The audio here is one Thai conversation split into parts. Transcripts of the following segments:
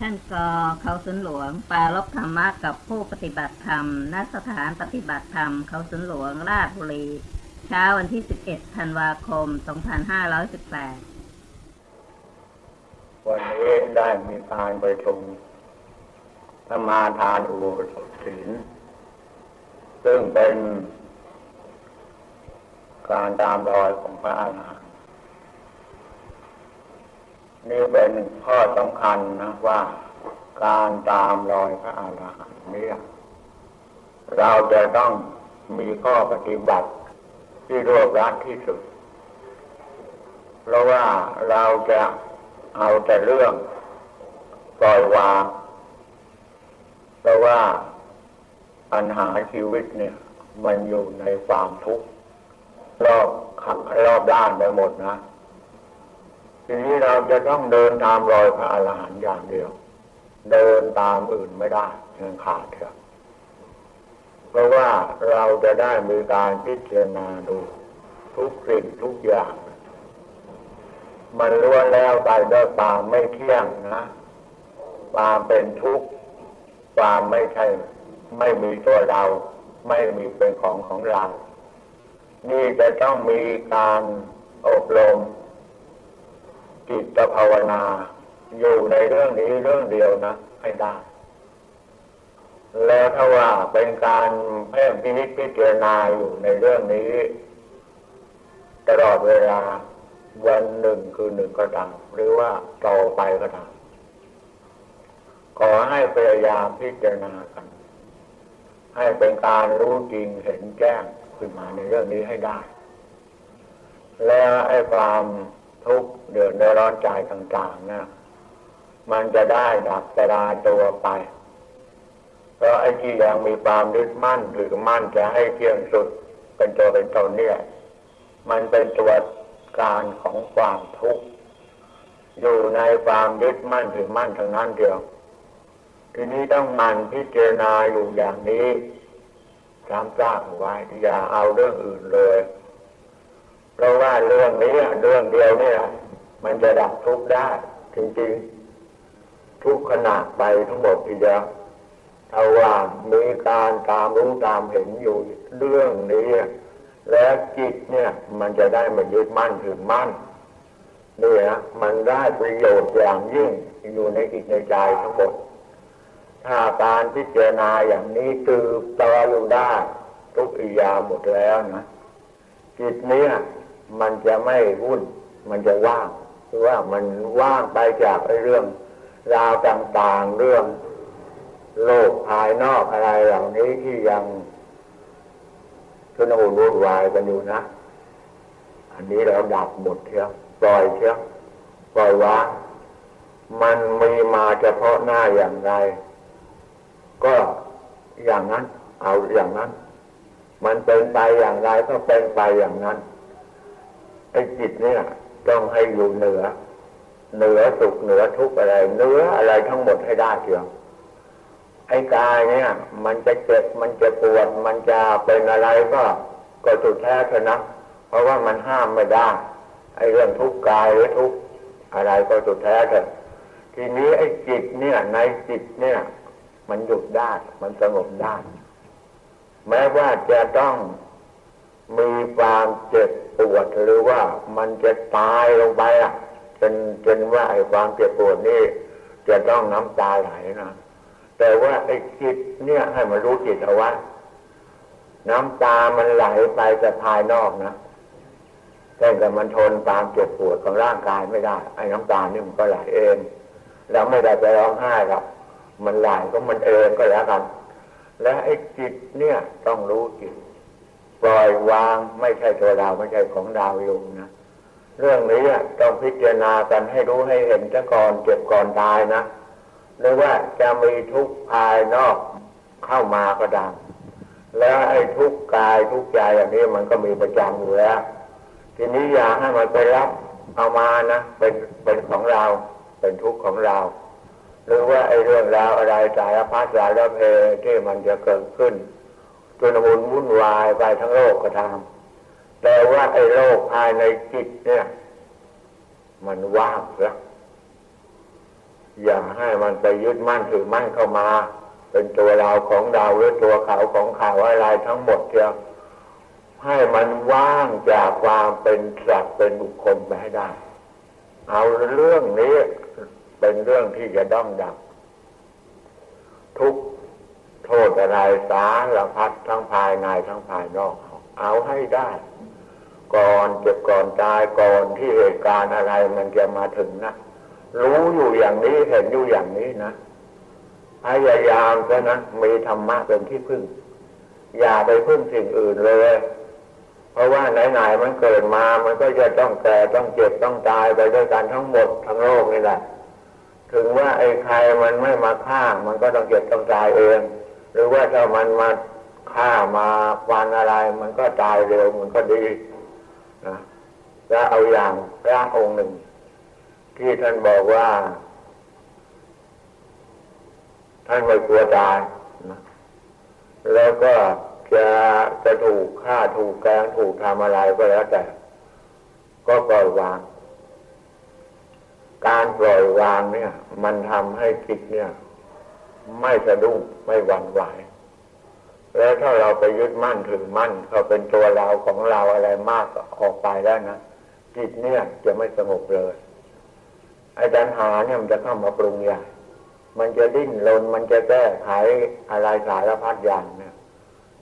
ท่านกอเขาสนหลวง ปารบธรรมะกับผู้ปฏิบัติธรรม ณ สถานปฏิบัติธรรม เขาสนหลวง ราชบุรี เช้าวันที่ 11 ธันวาคม 2518 วันนี้ได้มีการประชุมสมาทานอุโบสถศีลซึ่งเป็นการตามรอยของพระอาหารหันต์ นี่เป็นข้อสำคัญนะว่า การตามรอยพระอาหารหันต์นี้เราจะต้องมีข้อปฏิบัติที่รวบรัดที่สุด เพราะว่าเราจะเอาแต่เรื่องปล่อยวาง เพราะว่าปัญหาชีวิตเนี่ย มันอยู่ในความทุกข์รอบขับรอบด้านไปหมดนะ ทีนี้เราจะต้องเดินตามรอยพระอรหันต์อย่างเดียว เดินตามอื่นไม่ได้เงินขาดเถอะเพราะว่าเราจะได้มีการพิจารณาดู ทุกสิ่งทุกอย่าง มันล้วนแล้วไปด้วยความไม่เที่ยงนะความเป็นทุกข์ความไม่ใช่ ไม่มีตัวเรา ไม่มีเป็นของของเรา นี่จะต้องมีการอบรม จิตภาวนา อยู่ในเรื่องนี้เรื่องเดียวนะให้ได้ แล้วถ้าว่าเป็นการเพิ่มพินิจพิจารณาอยู่ในเรื่องนี้ ตลอดเวลาวันหนึ่งคือหนึ่งก็ตามหรือว่าต่อไปก็ตามขอให้พยายามพิจารณากัน ให้เป็นการรู้จริงเห็นแจ้งขึ้นมาในเรื่องนี้ให้ได้ แล้วไอ้ความ เดือดร้อนใจต่างๆนะมันจะได้ดับสลายตัวไป เพราะไอ้ที่ยังมีความยึดมั่นหรือมั่นจะให้เที่ยงสุดเป็นตัวเป็นตนเนี่ยมันเป็นตัวการของความทุกข์อยู่ในความยึดมั่นถือมั่นทางนั้นเดียว ทีนี้ต้องมันพิจารณาอยู่อย่างนี้จำจ้างไว้อย่าเอาเรื่องอื่นเลย เพราะว่าเรื่องนี้เรื่องเดียวเนี่ย มันจะดับทุกข์ได้จริงๆ ทุกขณะไปทั้งหมดทีเดียวถ้าว่ามีการตามรู้ตามเห็นอยู่เรื่องนี้ แล้วจิตเนี่ยมันจะได้มายึดมั่นถือมั่นนี่นะมันได้ประโยชน์อย่างยิ่งอยู่ในจิตในใจทั้งหมดถ้าการพิจารณาอย่างนี้ตืบต่ออยู่ได้ทุกอิยาหมดแล้วนะจิตเนี่ยมันจะไม่วุ่น มันจะว่าง คือว่ามันว่างไปจากเรื่องราวต่างๆ เรื่องโลกภายนอกอะไรเหล่านี้ที่ยังชุนหุนวุ่นวายกันอยู่นะ อันนี้เราดับหมดเชียวปล่อยเชียวปล่อยวางมันมีมาเฉพาะหน้าอย่างไร ก็อย่างนั้น เอาอย่างนั้น มันเป็นไปอย่างไรก็เป็นไปอย่างนั้นไอ้จิตเนี่ย ต้องให้อยู่เหนือ เหนือสุขเหนือทุกข์อะไรเหนืออะไรทั้งหมดให้ได้เชียวไอ้กายเนี่ย มันจะเจ็บมันจะปวด มันจะเป็นอะไรก็ ก็สุดแท้เถอะนะเพราะว่ามันห้ามไม่ได้ไอ้เรื่องทุกข์กายหรือทุกข์อะไรก็สุดแท้เถอะทีนี้ไอ้จิตเนี่ย ในจิตเนี่ย มันหยุดได้มันสงบได้แม้ว่าจะต้อง มีความเจ็บปวดหรือว่ามันจะตายลงไปอะจนจนว่าไอ้ความเจ็บปวดนี่จะต้องน้ำตาไหลนะแต่ว่าไอ้จิตเนี่ยให้มันรู้จิตเอาไว้น้ำตามันไหลไปแต่ภายนอกนะแต่แต่มันทนความเจ็บปวดของร่างกายไม่ได้ ไอ้น้ำตานี่มันก็ไหลเองแล้วไม่ได้ไปร้องไห้หรอกมันไหลก็มันเองก็แล้วกัน และไอ้จิตเนี่ยต้องรู้จิต ปล่อยวางไม่ใช่ตัวเราไม่ใช่ของดาวอยู่นะเรื่องนี้ต้องพิจารณากันให้รู้ให้เห็นซะก่อนเจ็บก่อนตายนะหรือว่าจะมีทุกข์ภายนอกเข้ามาก็ตามแล้วไอ้ทุกข์กายทุกข์ใจอย่างนี้มันก็มีประจำอยู่แล้วทีนี้อย่าให้มันไปรับเอามานะเป็นเป็นของเราเป็นทุกข์ของเรา หรือว่าไอ้เรื่องราวอะไรสารพัดสารเพที่มันจะเกิดขึ้น จนวุ่นวุ่นวายไปทั้งโลกก็ตามแต่ว่าไอ้โลกภายในจิตเนี่ย มันว่างแล้วอย่าให้มันไปยึดมั่นถือมั่นเข้ามา เป็นตัวเราของเราหรือตัวเขาของเขาอะไรทั้งหมดเดียวให้มันว่างจากความเป็นสัตว์เป็นบุคคลไปให้ได้ เอาเรื่องนี้เป็นเรื่องที่จะต้องดับทุก โทษอะไรสารพัดทั้งภายในทั้งภายนอก เอาให้ได้ ก่อนเจ็บก่อนตายก่อนที่เหตุการณ์อะไรมันจะมาถึงนะ รู้อยู่อย่างนี้เห็นอยู่อย่างนี้นะพยายามซะนะมีธรรมะเป็นที่พึ่ง อย่าไปพึ่งสิ่งอื่นเลย เพราะว่าไหนๆมันเกิดมามันก็จะต้องแก่ต้องเจ็บต้องตายไปด้วยกันทั้งหมดทั้งโลกนี่แหละถึงว่าไอ้ใครมันไม่มาฆ่ามันก็ต้องเจ็บต้องตายเอง หรือว่าถ้ามันมาฆ่ามาฟันอะไร มันก็ตายเร็วมันก็ดีนะแล้วเอาอย่างพระองค์หนึ่ง ที่ท่านบอกว่า ท่านไม่กลัวตายนะแล้วก็จะจะถูกฆ่าถูกแกงถูกทำอะไรก็แล้วแต่ ก็ปล่อยวาง การปล่อยวางเนี่ย มันทำให้จิตเนี่ย ไม่สะดุ้งไม่หวั่นไหวแล้วถ้าเราไปยึดมั่นถือมั่นเขาเป็นตัวเราของเราอะไรมากออกไปแล้วนะจิตเนี่ยจะไม่สงบเลยไอ้ปัญหาเนี่ยมันจะเข้ามาปรุงใหญ่มันจะดิ้นรนมันจะแก้ไขอะไรสารพัดอย่างเนี่ย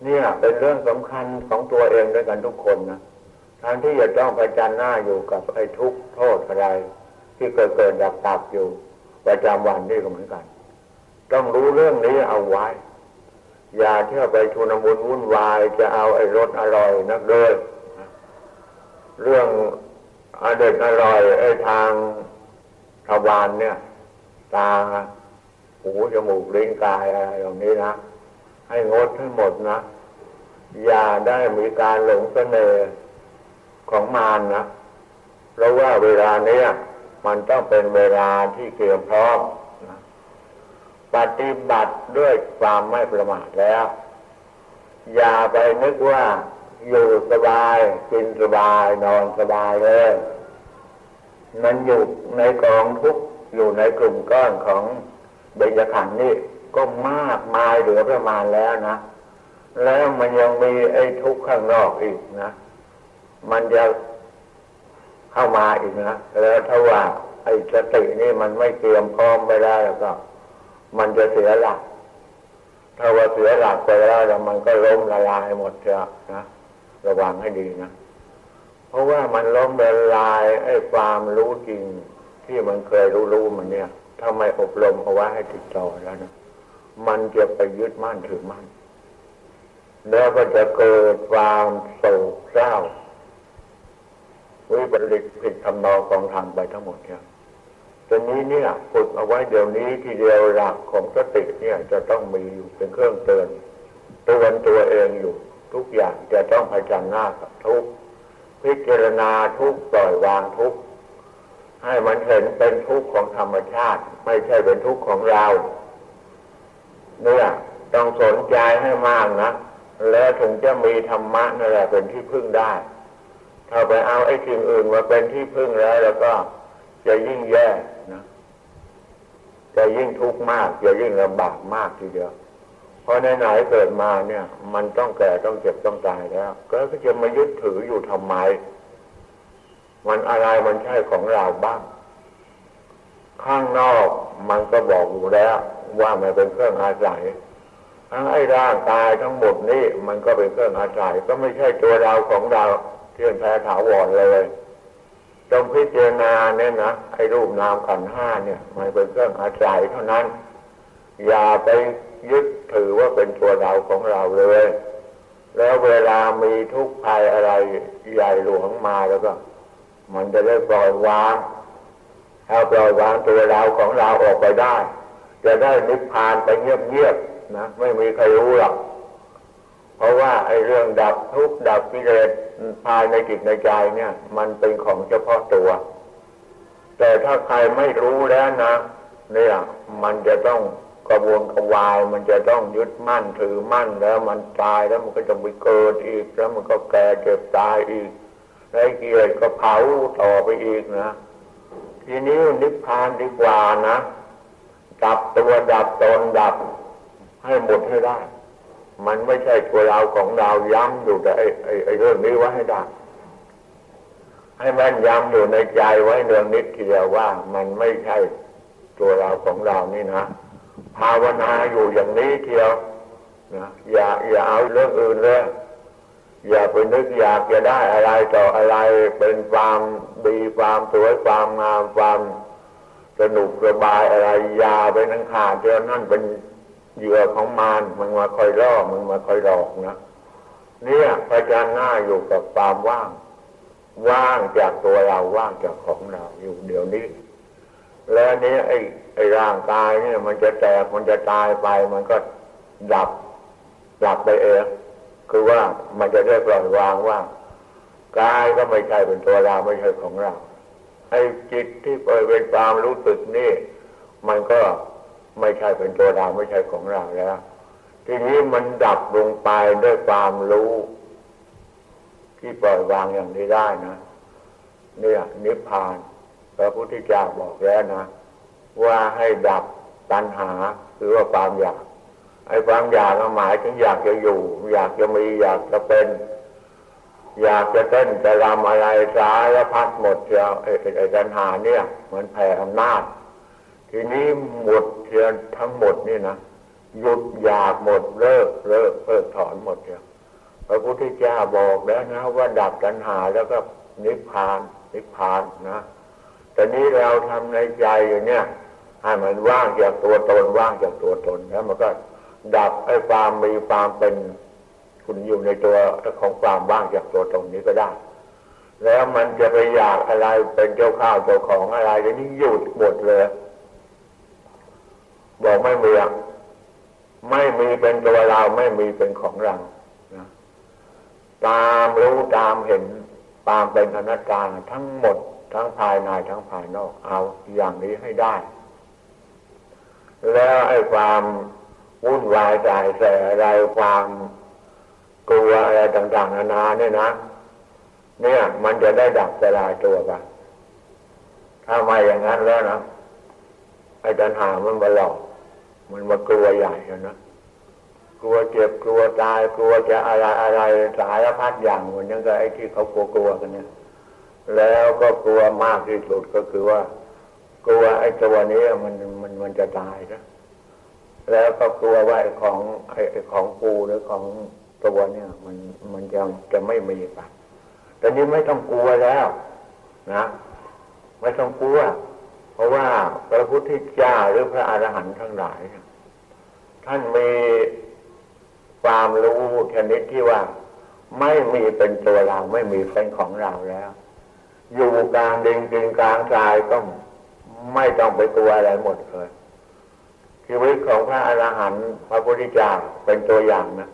เนี่ยเป็นเรื่องสำคัญของตัวเองด้วยกันทุกคนนะทานที่จะต้องไปจันหน้าอยู่กับไอ้ทุกข์โทษอะไร ที่เกิดเกิดดับตับอยู่ประจำวันนี่ก็เหมือนกัน ต้องรู้เรื่องนี้เอาไว้ อย่าเที่ยวไปทุนมุนวุ่นวายจะเอาไอ้รสอร่อยนักเลยเรื่องอเด็ดอร่อยไอ้ทางทวารเนี่ย ตาหูจมูกลิ้นกายอะไรอย่างนี้นะ ให้งดให้หมดนะ อย่าได้มีการหลงเสน่ห์ของมารนนะเพราะว่าเวลาเนี้ยมันต้องเป็นเวลาที่เตรียมพร้อม ปฏิบัติด้วยความไม่ประมาทแล้ว อย่าไปนึกว่าอยู่สบาย กินสบาย นอนสบายเลย มันอยู่ในกองทุกอยู่ในกลุ่มก้อนของเบญจขันธ์นี่ก็มากมายเหลือประมาณแล้วนะ แล้วมันยังมีไอ้ทุกข์ข้างนอกอีกนะ มันจะเข้ามาอีกนะ แล้วถ้าว่าไอ้สตินี่มันไม่เตรียมพร้อมไปได้แล้วก็ มันจะเสียหลัก ถ้าว่าเสียหลักไปแล้วแล้วมันก็ล้มละลายหมดจะนะระวังให้ดีนะ เพราะว่ามันล้มละลายไอ้ความรู้จริงที่มันเคยรู้รู้มันเนี่ยถ้าไมอบรมเอาไว้ให้ติดต่อแล้วนะมันจะไปยึดมั่นถือมั่น แล้วก็จะเกิดความโศกเศร้าวิปริตผิดทำนองกองทางไปทั้งหมดเนี่ย ตอนนี้เนี่ยฝึกเอาไว้เดี๋ยวนี้ทีเดียวหลักของสติเนี่ยจะต้องมีอยู่เป็นเครื่องเตือนเตือนตัวเองอยู่ ทุกอย่างจะต้องพจันหน้ากับทุกพิจารณาทุกปล่อยวางทุกให้มันเห็นเป็นทุกข์ของธรรมชาติ ไม่ใช่เป็นทุกข์ของเราเนี่ยต้องสนใจให้มากนะแล้วถึงจะมีธรรมะนั่นแหละเป็นที่พึ่งได้ ถ้าไปเอาไอ้สิ่งอื่นมาเป็นที่พึ่งแล้ว แล้วก็จะยิ่งแย่ จะยิ่งทุกข์มากจะยิ่งลำบากมากทีเดียวเพราะไหนๆเกิดมาเนี่ย มันต้องแก่ต้องเจ็บต้องตายแล้ว ก็จะมายึดถืออยู่ทำไม มันอะไรมันใช่ของเราบ้าง ข้างนอกมันก็บอกอยู่แล้ว ว่ามันเป็นเครื่องอาศัยทั้งไอ้ร่างกายทั้งหมดนี่มันก็เป็นเครื่องอาศัยก็ไม่ใช่ตัวเราของเราเที่ยงแท้ถาวรเลย ต้องพิจารณาเนี่ยนะไอ้รูปนามขันห้าเนี่ย มันเป็นเครื่องอาศัยเท่านั้น อย่าไปยึดถือว่าเป็นตัวเราของเราเลย แล้วเวลามีทุกข์ภัยอะไรใหญ่หลวงมาแล้วก็ มันจะได้ปล่อยวางถ้าปล่อยวางตัวเราของเราออกไปได้ จะได้นิพพานไปเงียบๆนะ ไม่มีใครรู้หรอก เพราะว่าไอ้เรื่องดับทุกข์ดับกิเลสภายในจิตในใจเนี่ย มันเป็นของเฉพาะตัว แต่ถ้าใครไม่รู้แล้วนะเนี่ยมันจะต้องกระวนกระวาย มันจะต้องยึดมั่นถือมั่นแล้วมันตายแล้วมันก็จะไปเกิดอีก แล้วมันก็แก่เจ็บตายอีกไอ้เกียรติก็เผาต่อไปอีกนะทีนี้นิพพานดีกว่านะ ดับตัวดับตนดับให้หมดให้ได้ มันไม่ใช่ตัวเราของเราย้ำอยู่แต่ไอ้ไอ้ไอ้เรื่องนี้ไว้ให้ได้ให้แม่นย้ำอยู่ในใจไว้เนืองนิดทีเดียวว่า มันไม่ใช่ตัวเราของเรานี่นะภาวนาอยู่อย่างนี้เทียวนะอย่าอย่าเอาเรื่องอื่นเลยอย่าไปนึกอยากจะได้อะไรต่ออะไรเป็นความดีความสวยความงามความสนุกสบายอะไรยาไปนั่งขาดเดียวนั่นเป็น เหยื่อของมารมันมาคอยล่อมันมาคอยหลอกนะเนี่ยพระจันหน้าอยู่กับความว่าง ว่างจากตัวเราว่างจากของเราอยู่เดี๋ยวนี้ แล้วนี้ไอ้ไอ้ร่างกายเนี่ย มันจะแตกมันจะตายไป มันก็ดับดับไปเองคือว่ามันจะได้ปล่อยวางว่ากายก็ไม่ใช่เป็นตัวเราไม่ใช่ของเราไอ้จิตที่เปิดเป็นความรู้สึกนี่ มันก็ ไม่ใช่เป็นตัวเราไม่ใช่ของเราแล้ว ทีนี้มันดับลงไปด้วยความรู้ ที่ปล่อยวางอย่างนี้ได้นะ เนี่ย นิพพานพระพุทธเจ้าบอกแล้วนะ ว่าให้ดับตัณหาหรือว่าความอยากไอ้ความอยากหมายถึงอยากจะอยู่ อยากจะมีอยากจะเป็น อยากจะเต้นจะรำอะไรสารพัดหมดเชียวไอ้ไอ้ตัณหาเนี่ย มันแผ่อำนาจ ทีนี้หมดเชียวทั้งหมดนี่นะหยุดอยากหมดเลิกเลิกเพิกถอนหมดเชียพระพุทธเจ้าบอกแล้วนะว่าดับตัณหาแล้วก็นิพพานนิพพานนะแต่นี้เราทำในใจอย่างเนี้ยให้มันว่างจากตัวตนว่างจากตัวตนแล้วมันก็ดับไอ้ความมีความเป็นคุณอยู่ในตัวของความว่างจากตัวตนนี้ก็ได้ แล้วมันจะไปอยากอะไรเป็นเจ้าข้าวเจ้าของอะไรเดี๋ยวนี้หยุดหมดเลย บอกไม่มีไม่มีเป็นตัวเราไม่มีเป็นของเรานะตามรู้ตามเห็นตามเป็นอนัตตาทั้งหมด ทั้งภายในทั้งภายนอก เอาอย่างนี้ให้ได้ แล้วไอ้ความวุ่นวายใจแสอะไรความกลัวอะไรต่าง ๆ นานาเนี่ยนะ เนี่ย มันจะได้ดับสลายตัวไปถ้าไม่อย่างนั้นแล้วนะไอ้ตัณหามันมาหลอก มันมากลัวใหญ่นะกลัวเจ็บกลัวตายกลัวจะอะไรอะไรสารพัดอย่างเหมือนยังกับไอ้ที่เขากลัวกลัวกันเนี่ย แล้วก็กลัวมากที่สุดก็คือว่า กลัวไอ้ตัวนี้มันมันมันจะตายนะแล้วก็กลัวว่าไอ้ของไอ้ของปูหรือของตัวเนี่ย มันมันจะจะไม่มีไปแต่นี้ไม่ต้องกลัวแล้วนะไม่ต้องกลัว เพราะว่าพระพุทธเจ้าหรือพระอรหันต์ทั้งหลาย ท่านมีความรู้ชนิดที่ว่า ไม่มีเป็นตัวเราไม่มีเป็นของเราแล้ว อยู่กลางดินกินกลางทรายก็ไม่ต้องไปกลัวอะไรหมดเลยชีวิตของพระอรหันต์พระพุทธเจ้าเป็นตัวอย่างนะ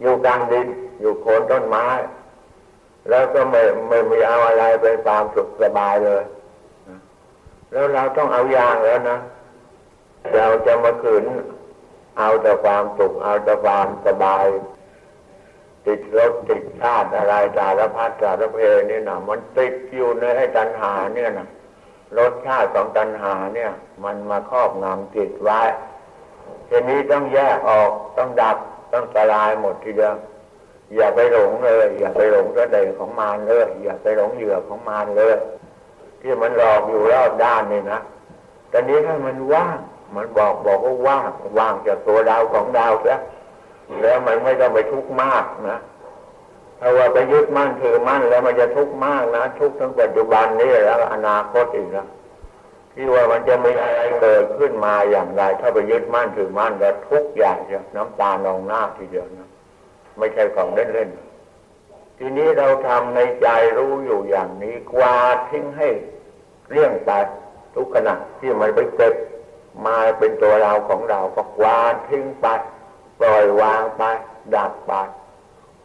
อยู่กลางดินอยู่โคนต้นไม้ แล้วก็ไม่ไม่มีเอาอะไรไปความสุขสบายเลย แล้วเราต้องเอาอย่างแล้วนะ เราจะมาขืนเอาแต่ความสุขเอาแต่ความสบาย ติดรถติดชาติอะไรสารพัดสารเพนี่นะมันติดอยู่ในไอ้ตัณหาเนี่ยนะรสชาติของตัณหาเนี่ย มันมาครอบงำจิตไว้ทีนี้ต้องแยกออกต้องดับต้องสลายหมดทีเดียวอย่าไปหลงเลย อย่าไปหลงกระเดของมารเลยอย่าไปหลงเหยื่อของมารเลย ที่มันหลอกอยู่รอบด้านนี่นะตอนนี้ถ้ามันว่าง มันบอกบอกว่าว่างว่างจากตัวดาวของดาวแล้วแล้วมันไม่ต้องไปทุกข์มากนะถ้าว่าไปยึดมั่นถือมั่นแล้วมันจะทุกข์มากนะทุกข์ทั้งปัจจุบันนี้แล้วอนาคตอีกนะที่ว่ามันจะมีอะไรเกิดขึ้นมาอย่างไร ถ้าไปยึดมั่นถือมั่นแล้วทุกอย่างจะน้ำตาลองหน้าทีเดียวนะไม่ใช่ของเล่นๆทีนี้เราทำในใจรู้อยู่อย่างนี้กวาดทิ้งให้เรี่ยงไปทุกขณะที่มันไปเกิด มาเป็นตัวเราของเราก็กวาดทิ้งไปปล่อยวางไป ดับไป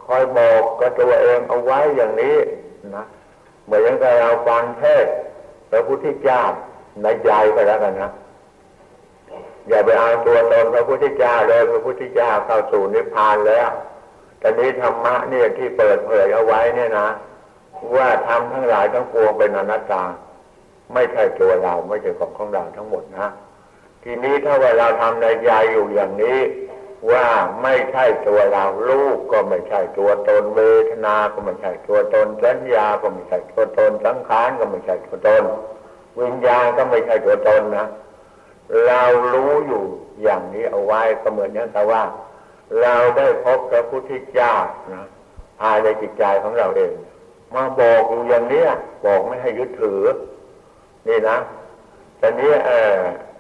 คอยบอกกับตัวเองเอาไว้อย่างนี้นะเหมือนกับเราฟังเทศพระพุทธเจ้าในใจก็แล้วกันนะอย่าไปเอาตัวตนพระพุทธเจ้าเลยพระพุทธเจ้าเข้าสู่นิพพานแล้วแตอนนี้ธรรมะเนี่ยที่เปิดเผยเอาไว้เนี่ยนะ ว่าทำทั้งหลายทั้งปวงเป็นอนัตตา ไม่ใช่ตัวเราไม่ใช่ของของเราทั้งหมดนะ ทีนี้ถ้าว่าเราทำในใจอยู่อย่างนี้ ว่าไม่ใช่ตัวเราลูกก็ไม่ใช่ตัวตนเวทนา ก็ไม่ใช่ตัวตนสัญญาก็ไม่ใช่ตัวตนสังขารก็ไม่ใช่ตัวตน วิญญาณก็ไม่ใช่ตัวตนนะเรารู้อยู่อย่างนี้เอาไว้ก็เหมือนอย่างแต่ว่า เราได้พบพระพุทธเจ้านะภายในจิตใจของเราเอง มาบอกอยู่อย่างนี้บอกไม่ให้ยึดถือ นี่นะแต่นี้เออ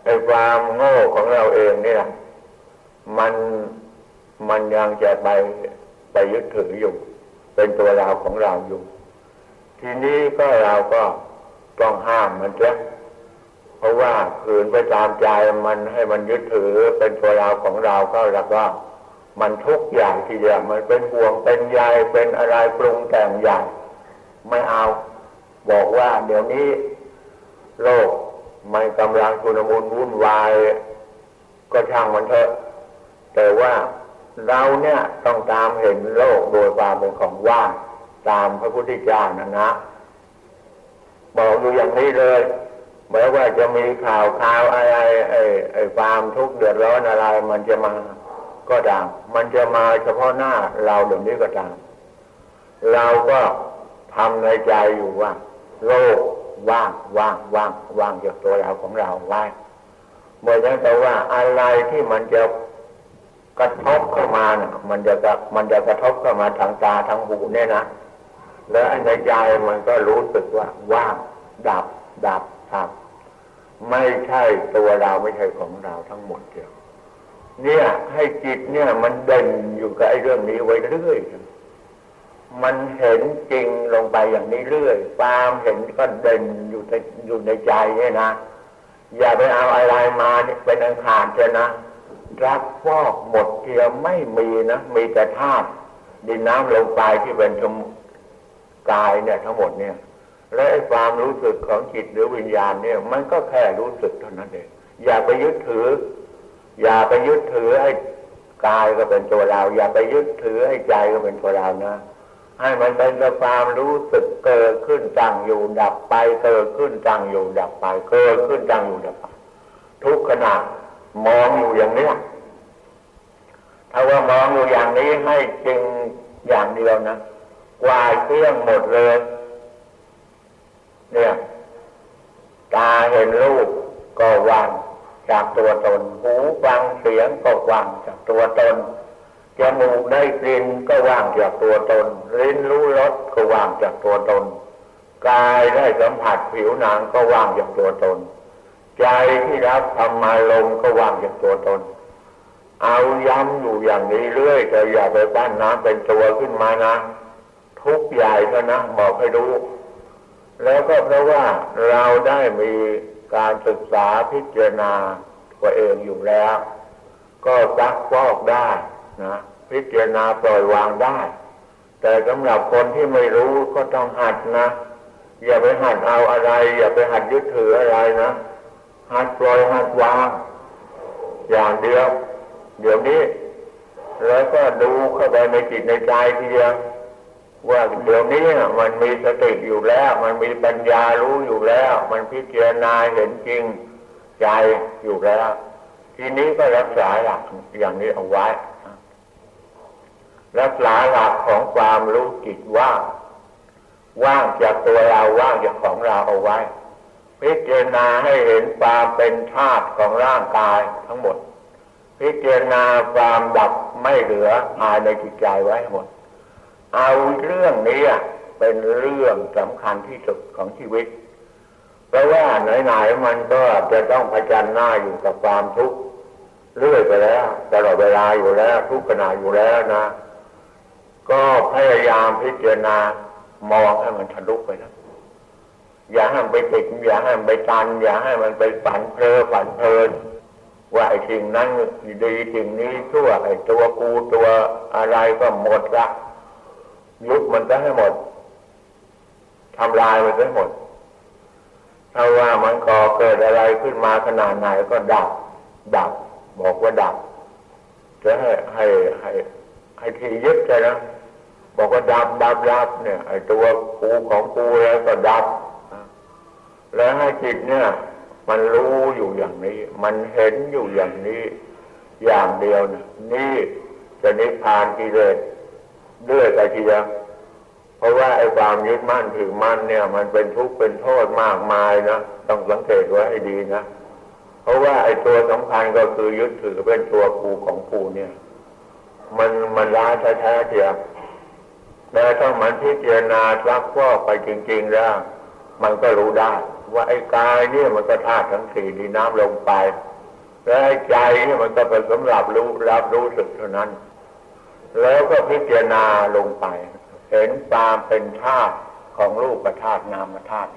อ้ความโง่ของเราเองเนี่แหละมันมันยังจะไปไปยึดถืออยู่ เป็นตัวเราของเราอยู่ ทีนี้ก็เราก็ต้องห้ามมันเสียเพราะว่าขืนไปตามใจมันให้มันยึดถือเป็นตัวเราของเราก็แล้วก็มันทุกอย่างทีเดียวมันเป็นห่วงเป็นใยเป็นอะไรปรุงแต่งอย่างไม่เอา บอกว่าเดี๋ยวนี้โลก มันกำลังชุนมุนวุ่นวาย ก็ช่างมันเถอะ แต่ว่าเราเนี่ยต้องตามเห็นโลกโดยความเป็นของว่างตามพระพุทธเจ้านะนะ บอกอยู่อย่างนี้เลยแม้ว่าจะมีข่าวข่าวอะไรไอ้ไอ้ความทุกข์เดือดร้อนอะไร มันจะมาก็ตาม มันจะมาเฉพาะหน้าเราเดี๋ยวนี้ก็ตาม เราก็ทำในใจอยู่ว่า โลก ว่างว่างว่างว่างจากตัวเราของเราไว้เมื่อยังแต่ว่าอะไรที่มันจะกระทบเข้ามานะมันจะมันจะกระทบเข้ามาทางตาทางหูเนี่ยนะแล้วอันในใจมันก็รู้สึกว่าว่างดับดับครับไม่ใช่ตัวเราไม่ใช่ของเราทั้งหมดเดียวเนี่ยให้จิตเนี่ยมันเด่นอยู่กับไอ้เรื่องนี้ไว้เรื่อย มันเห็นจริงลงไปอย่างนี้เรื่อยความเห็นก็เด่นอยู่ในอยู่ในใจเนี่ยนะ อย่าไปเอาอะไรมาเป็นอังคารเถอะนะรักฟอกหมดเทียวไม่มีนะ มีแต่ธาตุดินน้ำลมไฟที่เป็นชมกายเนี่ยทั้งหมดเนี่ย และไอ้ความรู้สึกของจิตหรือวิญญาณเนี่ย มันก็แค่รู้สึกเท่านั้นเองอย่าไปยึดถือ อย่าไปยึดถือให้กายก็เป็นตัวเรา อย่าไปยึดถือให้ใจก็เป็นตัวเรานะ ให้มันเป็นความรู้สึกเกิดขึ้นตั้งอยู่ดับไป เกิดขึ้นตั้งอยู่ดับไป เกิดขึ้นตั้งอยู่ดับไป ทุกขณะมองอยู่อย่างนี้ถ้าว่ามองอยู่อย่างนี้ให้จริงอย่างเดียวนะกวาดเครื่องหมดเลย เนี่ยตาเห็นรูปก็วางจากตัวตน หูฟังเสียงก็วางจากตัวตน จมูกได้กลิ่นก็ว่างจากตัวตนลิ้นรู้รสก็ว่างจากตัวตนกายได้สัมผัสผิวหนังก็ว่างจากตัวตน ใจที่รับธรรมาลมก็ว่างจากตัวตน เอาย้ำอยู่อย่างนี้เรื่อยแต่อย่าไปปั้นน้ำเป็นตัวขึ้นมานะทุกใหญ่เท่านะบอกให้รู้ แล้วก็เพราะว่าเราได้มีการศึกษาพิจารณาตัวเองอยู่แล้ว ก็ซักฟอกได้นะ พิจารณาปล่อยวางได้ แต่สำหรับคนที่ไม่รู้ก็ต้องหัดนะ อย่าไปหัดเอาอะไร อย่าไปหัดยึดถืออะไรนะหัดปล่อยหัดวาง อย่างเดียว เดี๋ยวนี้ แล้วก็ดูเข้าไปในจิตในใจทีเดียวว่าเดี๋ยวนี้มันมีสติอยู่แล้ว มันมีปัญญารู้อยู่แล้ว มันพิจารณาเห็นจริงใจอยู่แล้ว ทีนี้ก็รักษาหลักอย่างนี้เอาไว้ รักษาหลักของความรู้จิตว่างว่างจากตัวเราว่างจากของเราเอาไว้ พิจารณาให้เห็นความเป็นธาตุของร่างกายทั้งหมด พิจารณาความดับไม่เหลือภายในจิตใจไว้หมด เอาเรื่องนี้เป็นเรื่องสำคัญที่สุดของชีวิต เพราะว่าไหนๆมันก็จะต้องพจันหน้าอยู่กับความทุกข์เรื่อยไปแล้วตลอดเวลาอยู่แล้วทุกขณะอยู่แล้วนะ ก็พยายามพิจารณามองให้มันทะลุไปนะอย่าให้มันไปติดอย่าให้มันไปตัน อย่าให้มันไปฝันเพลอฝันเพลินว่าไอ้สิ่งนั้นดีสิ่งนี้ชั่วไอ้ตัวกูตัวอะไรก็หมดละยุบมันจะให้หมดทำลายมันจะใหมดถ้าว่ามันก่อเกิดอะไรขึ้นมาขนาดไหนก็ดับ ดับ บอกว่าดับจะให้ให้ให้ให้ทียึดใจนะ บอกว่าดับดับดับเนี่ยไอ้ตัวกูของกูแล้วก็ดับ แล้วให้จิตเนี่ย มันรู้อยู่อย่างนี้ มันเห็นอยู่อย่างนี้ อย่างเดียวนะนี่จะนิพพานกิเลสด้วยกันทีเดียวเพราะว่าไอ้ความยึดมั่นถือมั่นเนี่ย มันเป็นทุกข์เป็นโทษมากมายนะต้องสังเกตไว้ให้ดีนะเพราะว่าไอ้ตัวสำคัญก็คือยึดถือเป็นตัวกูของกูเนี่ย มันมันร้ายแท้ๆเดียว แต่ถ้ามันพิจารณารักว่าไปจริง ๆ แล้ว มันก็รู้ได้ ว่าไอ้กายเนี่ยมันก็ธาตุทั้งสี่ดีน้ำลงไป และไอ้ใจเนี่ยมันก็เป็นสำหรับรู้รับรู้สึกเท่านั้น แล้วก็พิจารณาลงไป เห็นตามเป็นธาตุของรูปธาตุนามธาตุ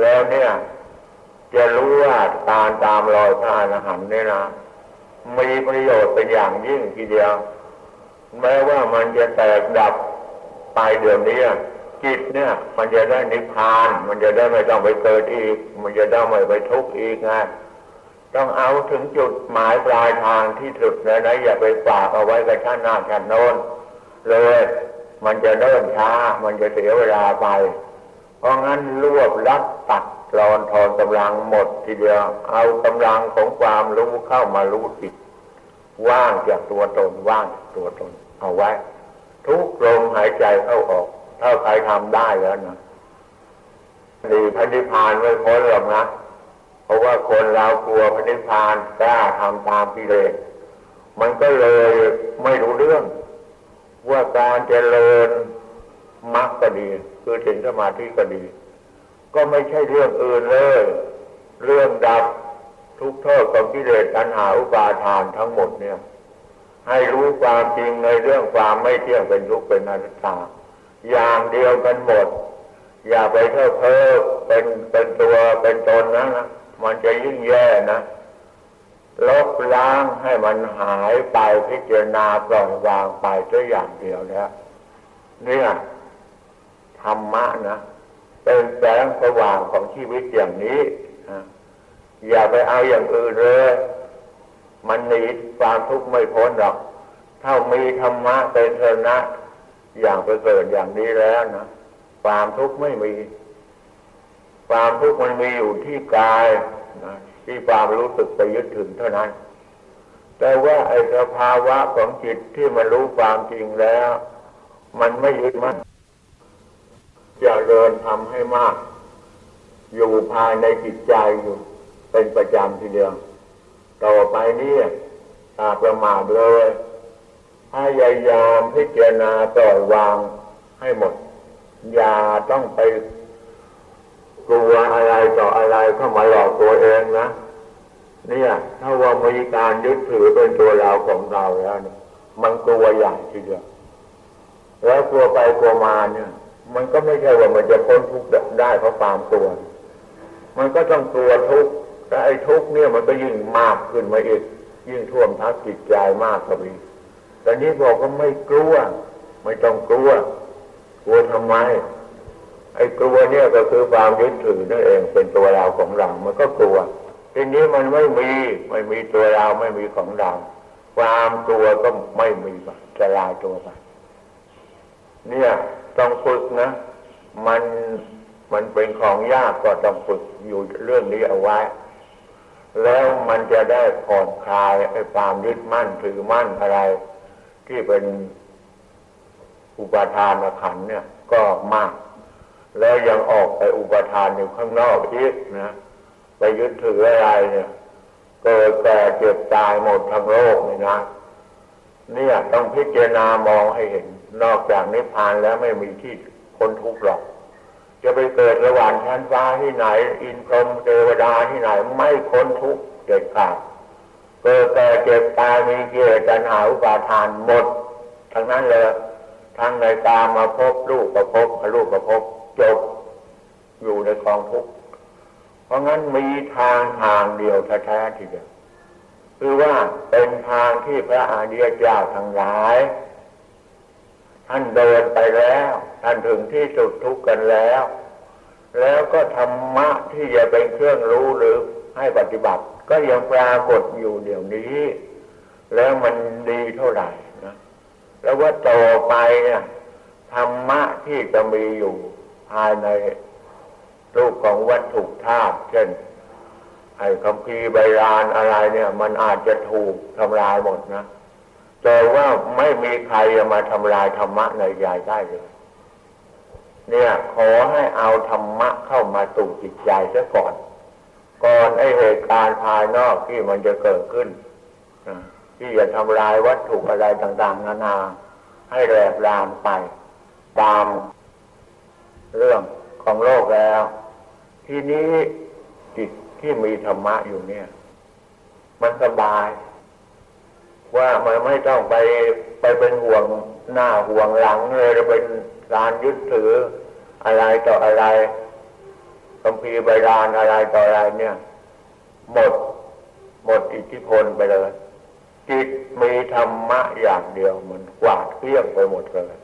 แล้วเนี่ยจะรู้ว่าการตามรอยพระอรหันต์เนี่ยนะมีประโยชน์เป็นอย่างยิ่งทีเดียว แม้ว่ามันจะแตกดับไปเดี๋ยวนี้จิตเนี่ย มันจะได้นิพพาน มันจะได้ไม่ต้องไปเกิดอีก มันจะได้ไม่ไปทุกข์อีกไงต้องเอาถึงจุดหมายปลายทางที่สุดนะนะอย่าไปฝากเอาไว้กับชาติหน้าชาติโน้นเลยมันจะเริ่มช้า มันจะเสียเวลาไป เพราะงั้นรวบลัดตัดรอนทอนกำลังหมดทีเดียว เอากำลังของความรู้เข้ามารู้จิตว่างจากตัวตนว่างจากตัวตน เอาไว้ ทุกลมหายใจเข้าออก ถ้าใครทำได้แล้วนะดีพันธิพานไม่พ้นหรอกนะเพราะว่าคนเรากลัวพันธิพานกล้าทำตามกิเลสมันก็เลยไม่รู้เรื่อง ว่าการเจริญมรรคก็ดี คือถึงสมาธิก็ดี ก็ไม่ใช่เรื่องอื่นเลย เรื่องดับทุกโทษของกิเลสตัณหาอุปาทานทั้งหมดเนี่ย ให้รู้ความจริงในเรื่องความไม่เที่ยงเป็นทุกข์เป็นอนัตตา อย่างเดียวกันหมด อย่าไปเท่าเพ้อเป็นเป็นตัวเป็นตนนะนะมันจะยิ่งแย่นะลบล้างให้มันหายไปพิจารณาปล่อยวางไปตัวอย่างเดียวแล้วเนี่ยธรรมะนะเป็นแสงสว่างของชีวิตอย่างนี้อย่าไปเอาอย่างอื่นเลย มันหนีความทุกข์ไม่พ้นหรอกถ้ามีธรรมะเป็นเทนะอย่างไปเกิดอย่างนี้แล้วนะความทุกข์ไม่มี ความทุกข์มันมีอยู่ที่กายนะที่ความรู้สึกไปยึดถึงเท่านั้น แต่ว่าไอ้สภาวะของจิตที่มันรู้ความจริงแล้ว มันไม่ยึดมั่นจะเดินทำให้มาก อยู่ภายในจิตใจอยู่ เป็นประจำทีเดียว ต่อไปนี้ตาประมาทเลยพยายามพิจารณาปล่อยวางให้หมด อย่าต้องไปกลัวอะไรต่ออะไรเข้ามาหลอกตัวเองนะเนี่ยถ้าว่ามีการยึดถือเป็นตัวเราของเราแล้วเนี่ยมันกลัวอย่างทีเดียวแล้วกลัวไปกลัวมาเนี่ย มันก็ไม่ใช่ว่ามันจะพ้นทุกข์ได้เพราะความกลัว มันก็ต้องกลัวทุกข์ แต่ไอ้ทุกเนี่ยมันก็ยิ่งมากขึ้นมาอีกยิ่งท่วมทับจิตใจมากกว่านี้แต่นี้บอกว่าไม่กลัว ไม่ต้องกลัว กลัวทำไม ไอ้กลัวเนี่ยก็คือความยึดถือนั่นเองเป็นตัวเราของเรา มันก็กลัว ทีนี้มันไม่มี ไม่มีตัวเราไม่มีของเรา ความกลัวก็ไม่มีจะลายตัวไปเนี่ยต้องฝึกนะ มันมันเป็นของยากก็ต้องฝึกอยู่เรื่องนี้เอาไว้ แล้วมันจะได้ผ่อนคลายไอ้ความยึดมั่นถือมั่นอะไร ที่เป็นอุปทานขันเนี่ย ก็มาก แล้วยังออกไปอุปทานอยู่ข้างนอกอีกนะไปยึดถืออะไรเนี่ยเกิดแก่เจ็บตายหมดทั้งโลกเลยนะเนี่ยต้องพิจารณามองให้เห็น นอกจากนิพพานแล้วไม่มีที่พ้นทุกข์หรอก จะไปเกิดระหว่างชั้นฟ้าที่ไหน อินพรหมเทวดาที่ไหน ไม่พ้นทุกข์เด็ดขาดเกิดแต่เก็บตายมีเกียรติหาอุปาทานหมด ทั้งนั้นเลยทั้งในตามาพบลูกประพบลูกประพบจบอยู่ในกองทุกข์เพราะงั้นมีทางทางเดียวแท้ๆทีเดียวคือว่าเป็นทางที่พระอาเดียเจ้าทั้งหลาย ท่านเดินไปแล้ว ท่านถึงที่สุดทุกข์กันแล้ว แล้วก็ธรรมะที่จะเป็นเครื่องรู้หรือให้ปฏิบัติ ก็ยังปรากฏอยู่เดี๋ยวนี้ แล้วมันดีเท่าไหร่นะแล้วว่าต่อไปเนี่ยธรรมะที่จะมีอยู่ภายในรูปของวัตถุธาตุเช่นไอ้คำพีใบรานอะไรเนี่ย มันอาจจะถูกทำลายหมดนะ แต่ว่าไม่มีใครจะมาทำลายธรรมะในใจได้เลย เนี่ยขอให้เอาธรรมะเข้ามาตู่จิตใจซะก่อน ก่อนไอเหตุการณ์ภายนอกที่มันจะเกิดขึ้นที่จะทำลายวัตถุอะไรต่างๆ นานา ให้แหลกลามไป ตามเรื่องของโลกแล้ว ทีนี้จิตที่มีธรรมะอยู่เนี่ย มันสบาย ว่ามันไม่ต้องไปไปเป็นห่วงหน้าห่วงหลังเลยจะเป็นการยึดถืออะไรต่ออะไรคัมภีใบรานอะไรต่ออะไรเนี่ย หมดหมดอิทธิพลไปเลย จิตมีธรรมะอย่างเดียวมันกวาดเคลี้ยงไปหมดเลย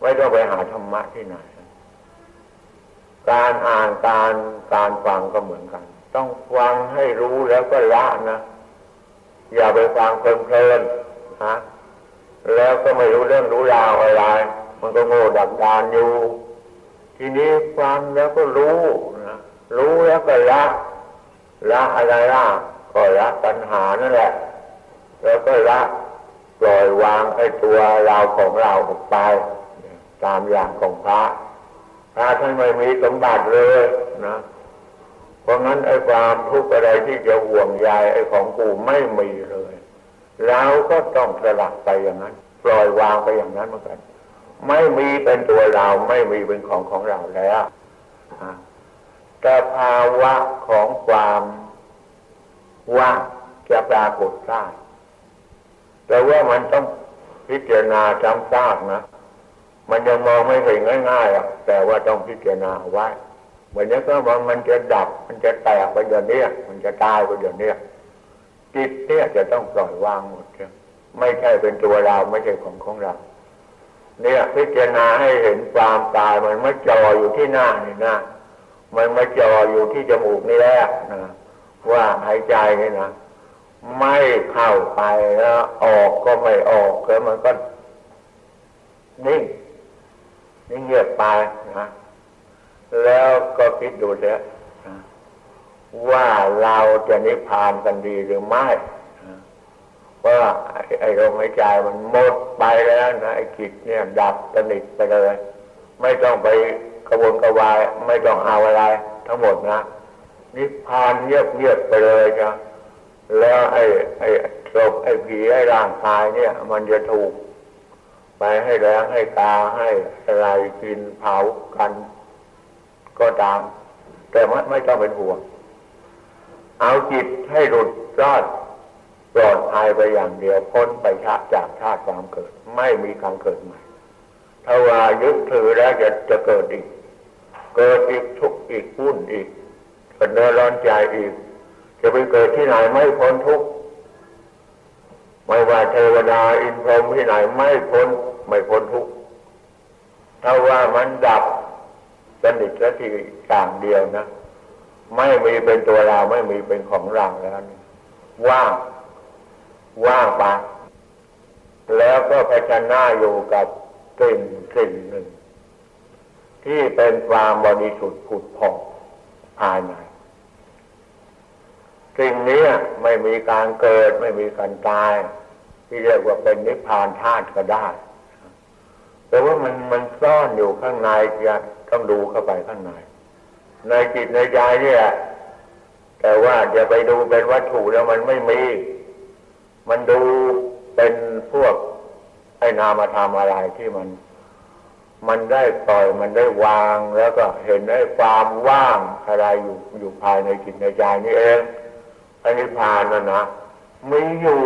ไม่ต้องไปหาธรรมะที่ไหน การอ่านการการฟังก็เหมือนกัน ต้องฟังให้รู้แล้วก็ละนะ อย่าไปฟังเพลินๆนะแล้วก็ไม่รู้เรื่องรู้ราวอะไร มันก็โง่ดักดานอยู่ ทีนี้ฟังแล้วก็รู้นะรู้แล้วก็ละละอะไรละก็ละปัญหานั่นแหละ แล้วก็ละปล่อยวางไอ้ตัวเราของเราออกไป ตามอย่างของพระพระท่านไม่มีสมบัติเลยนะ เพราะงั้นไอ้ความทุกข์อะไรที่จะห่วงใยไอ้ของกูไม่มีเลยเราก็ต้องสลักไปอย่างนั้น ปล่อยวางไปอย่างนั้นเหมือนกัน ไม่มีเป็นตัวเราไม่มีเป็นของของเราแล้วแต่ภาวะของความว่างจะปรากฏได้แต่ว่ามันต้องพิจารณาจำซากนะ มันยังมองไม่เห็นง่ายๆอะแต่ว่าต้องพิจารณาไว้ เหมือนนี้ก็มันมันจะดับ มันจะแตกไปเดี๋ยวนี้มันจะตายไปเดี๋ยวนี้จิตเนี่ยจะต้องปล่อยวางหมดไม่ใช่เป็นตัวเราไม่ใช่ของของเรา เนี่ยพิจารณาให้เห็นความตายมันไม่จออยู่ที่หน้านี่นะมันไม่จออยู่ที่จมูกนี่แหละนะว่าหายใจนี่นะไม่เข้าไปแล้วออกก็ไม่ออกแล้วมันก็นิ่งนิ่งเงียบไปนะ แล้วก็คิดดูเถอะว่าเราจะนิพพานกันดีหรือไม่ว่าไอ้ลมหายใจมันหมดไปแล้วนะไอ้จิตเนี่ยดับสนิทไปเลย ไม่ต้องไปกระวนกระวาย ไม่ต้องเอาอะไรทั้งหมดนะนิพพานเงียบเงียบไปเลยจ้ะแล้วไอ้ไอ้ศพไอ้ผีไอ้ร่างกายเนี่ย มันจะถูก ไปให้แรงให้ตาให้อะไรกินเผากัน ก็ตาม แต่ไม่ไม่ต้องเป็นห่วง เอาจิตให้หลุดรอดปลอดภัยไปอย่างเดียวพ้นไปชาจากชาติความเกิด ไม่มีการเกิดใหม่ถ้าว่ายึดถือแล้วจะจะเกิดอีก เกิดอีกทุกอีกวุ่นอีกเดินร้อนใจอีก จะไปเกิดที่ไหนไม่พ้นทุกไม่ว่าเทวดาอินทรหมที่ไหนไม่พ้นไม่พ้นทุกถ้าว่ามันดับ สนิทสักทีอย่างเดียวนะ ไม่มีเป็นตัวเราไม่มีเป็นของเราแล้วว่างว่างไปแล้วก็พชนะอยู่กับกลิ่นกลิ่นหนึ่ง ที่เป็นความบริสุทธิ์ผุดผ่องภายในสิ่งนี้ไม่มีการเกิดไม่มีการตาย ที่เรียกว่าเป็นนิพพานธาตุก็ได้แต่ว่ามันมันซ่อนอยู่ข้างในจะ ต้องดูเข้าไปข้างใน ในจิตในใจนี่แหละแต่ว่าจะไปดูเป็นวัตถุแล้วมันไม่มี มันดูเป็นพวกไอ้นามธรรมอะไรที่มัน มันได้ปล่อยมันได้วางแล้วก็เห็นไอ้ความว่างอะไรอยู่อยู่ภายในจิตในใจนี่เองอนิพพานนะนะมีอยู่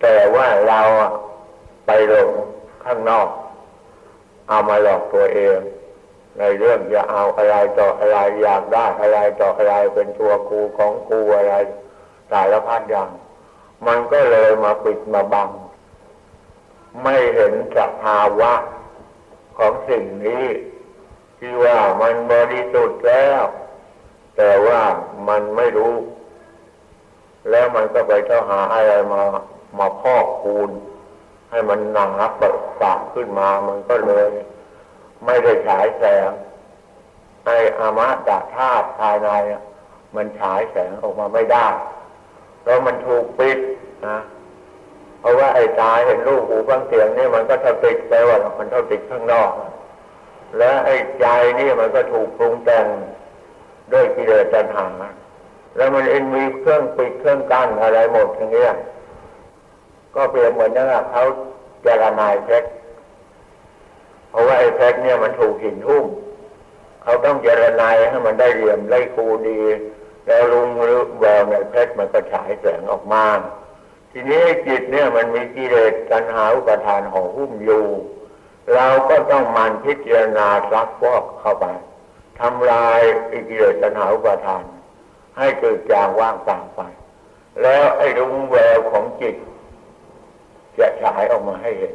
แต่ว่าเราไปหลงข้างนอก เอามาหลอกตัวเอง ในเรื่องจะเอาอะไรต่ออะไรอยากได้อะไรต่ออะไรเป็นตัวกูของกูอะไรสารพัดอย่าง มันก็เลยมาปิดมาบัง ไม่เห็นสภาวะของสิ่งนี้ที่ว่ามันบริสุทธิ์แล้ว แต่ว่ามันไม่รู้ แล้วมันก็ไปเจ้าหาอะไรมามาพอกคูณ ให้มันหนาเปิดปากขึ้นมามันก็เลย ไม่ได้ฉายแสงไอ้อามาตาธาตุภายในมันฉายแสงออกมาไม่ได้เพราะมันถูกปิดนะเพราะว่าไอ้ตาเห็นรูปหูฟังเสียงนี่มันก็เท่าติดไปว่ามันเท่าติดข้างนอก และไอ้ใจนี่มันก็ถูกปรุงแต่งด้วยกิเลสตัณหาแล้วมันเองมีเครื่องปิดเครื่องกั้นอะไรหมดอย่างเงี้ยก็เปรียบเหมือนนั่นแหละเขาเจรนายเพชร ราะว่าไอ้เพชรเนี่ยมันถูกหินหุ้มเขาต้องเจรนายให้มันได้เหลี่ยมได้คูดี แล้วลุงหรือแววในเพชรมันก็ฉายแสงออกมาทีนี้จิตเนี่ยมันมีกิเลสตัณหาอุปทานห่อหุ้มอยู่ เราก็ต้องมันพิจารณาซักฟอกเข้าไปทำลายกิเลสตัณหาอุปทาน ให้เกิดจางว่างต่างไป แล้วไอ้รุงแววของจิต จะฉายออกมาให้เห็น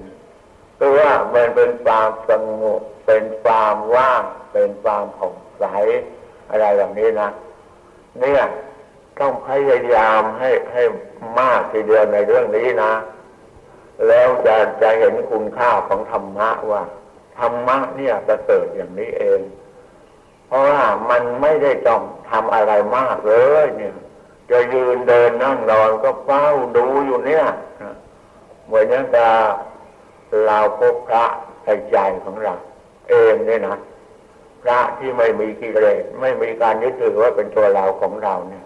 คือว่ามันเป็นความสงบเป็นความว่าง เป็นความผ่องใสอะไรแบบนี้นะเนี่ยต้องพยายามให้ให้มากทีเดียวในเรื่องนี้นะ แล้วจะจะเห็นคุณค่าของธรรมะว่าธรรมะเนี่ยจะเกิดอย่างนี้เอง เพราะว่ามันไม่ได้ต้องทำอะไรมากเลยเนี่ยจะยืนเดินนั่งนอนก็เฝ้าดูอยู่เนี่ยเหมือนอย่างกับ เราพบพระในใจของเรา เองเนี่ยนะพระที่ไม่มีกิเลสไม่มีการยึดถือว่าเป็นตัวเราของเราเนี่ย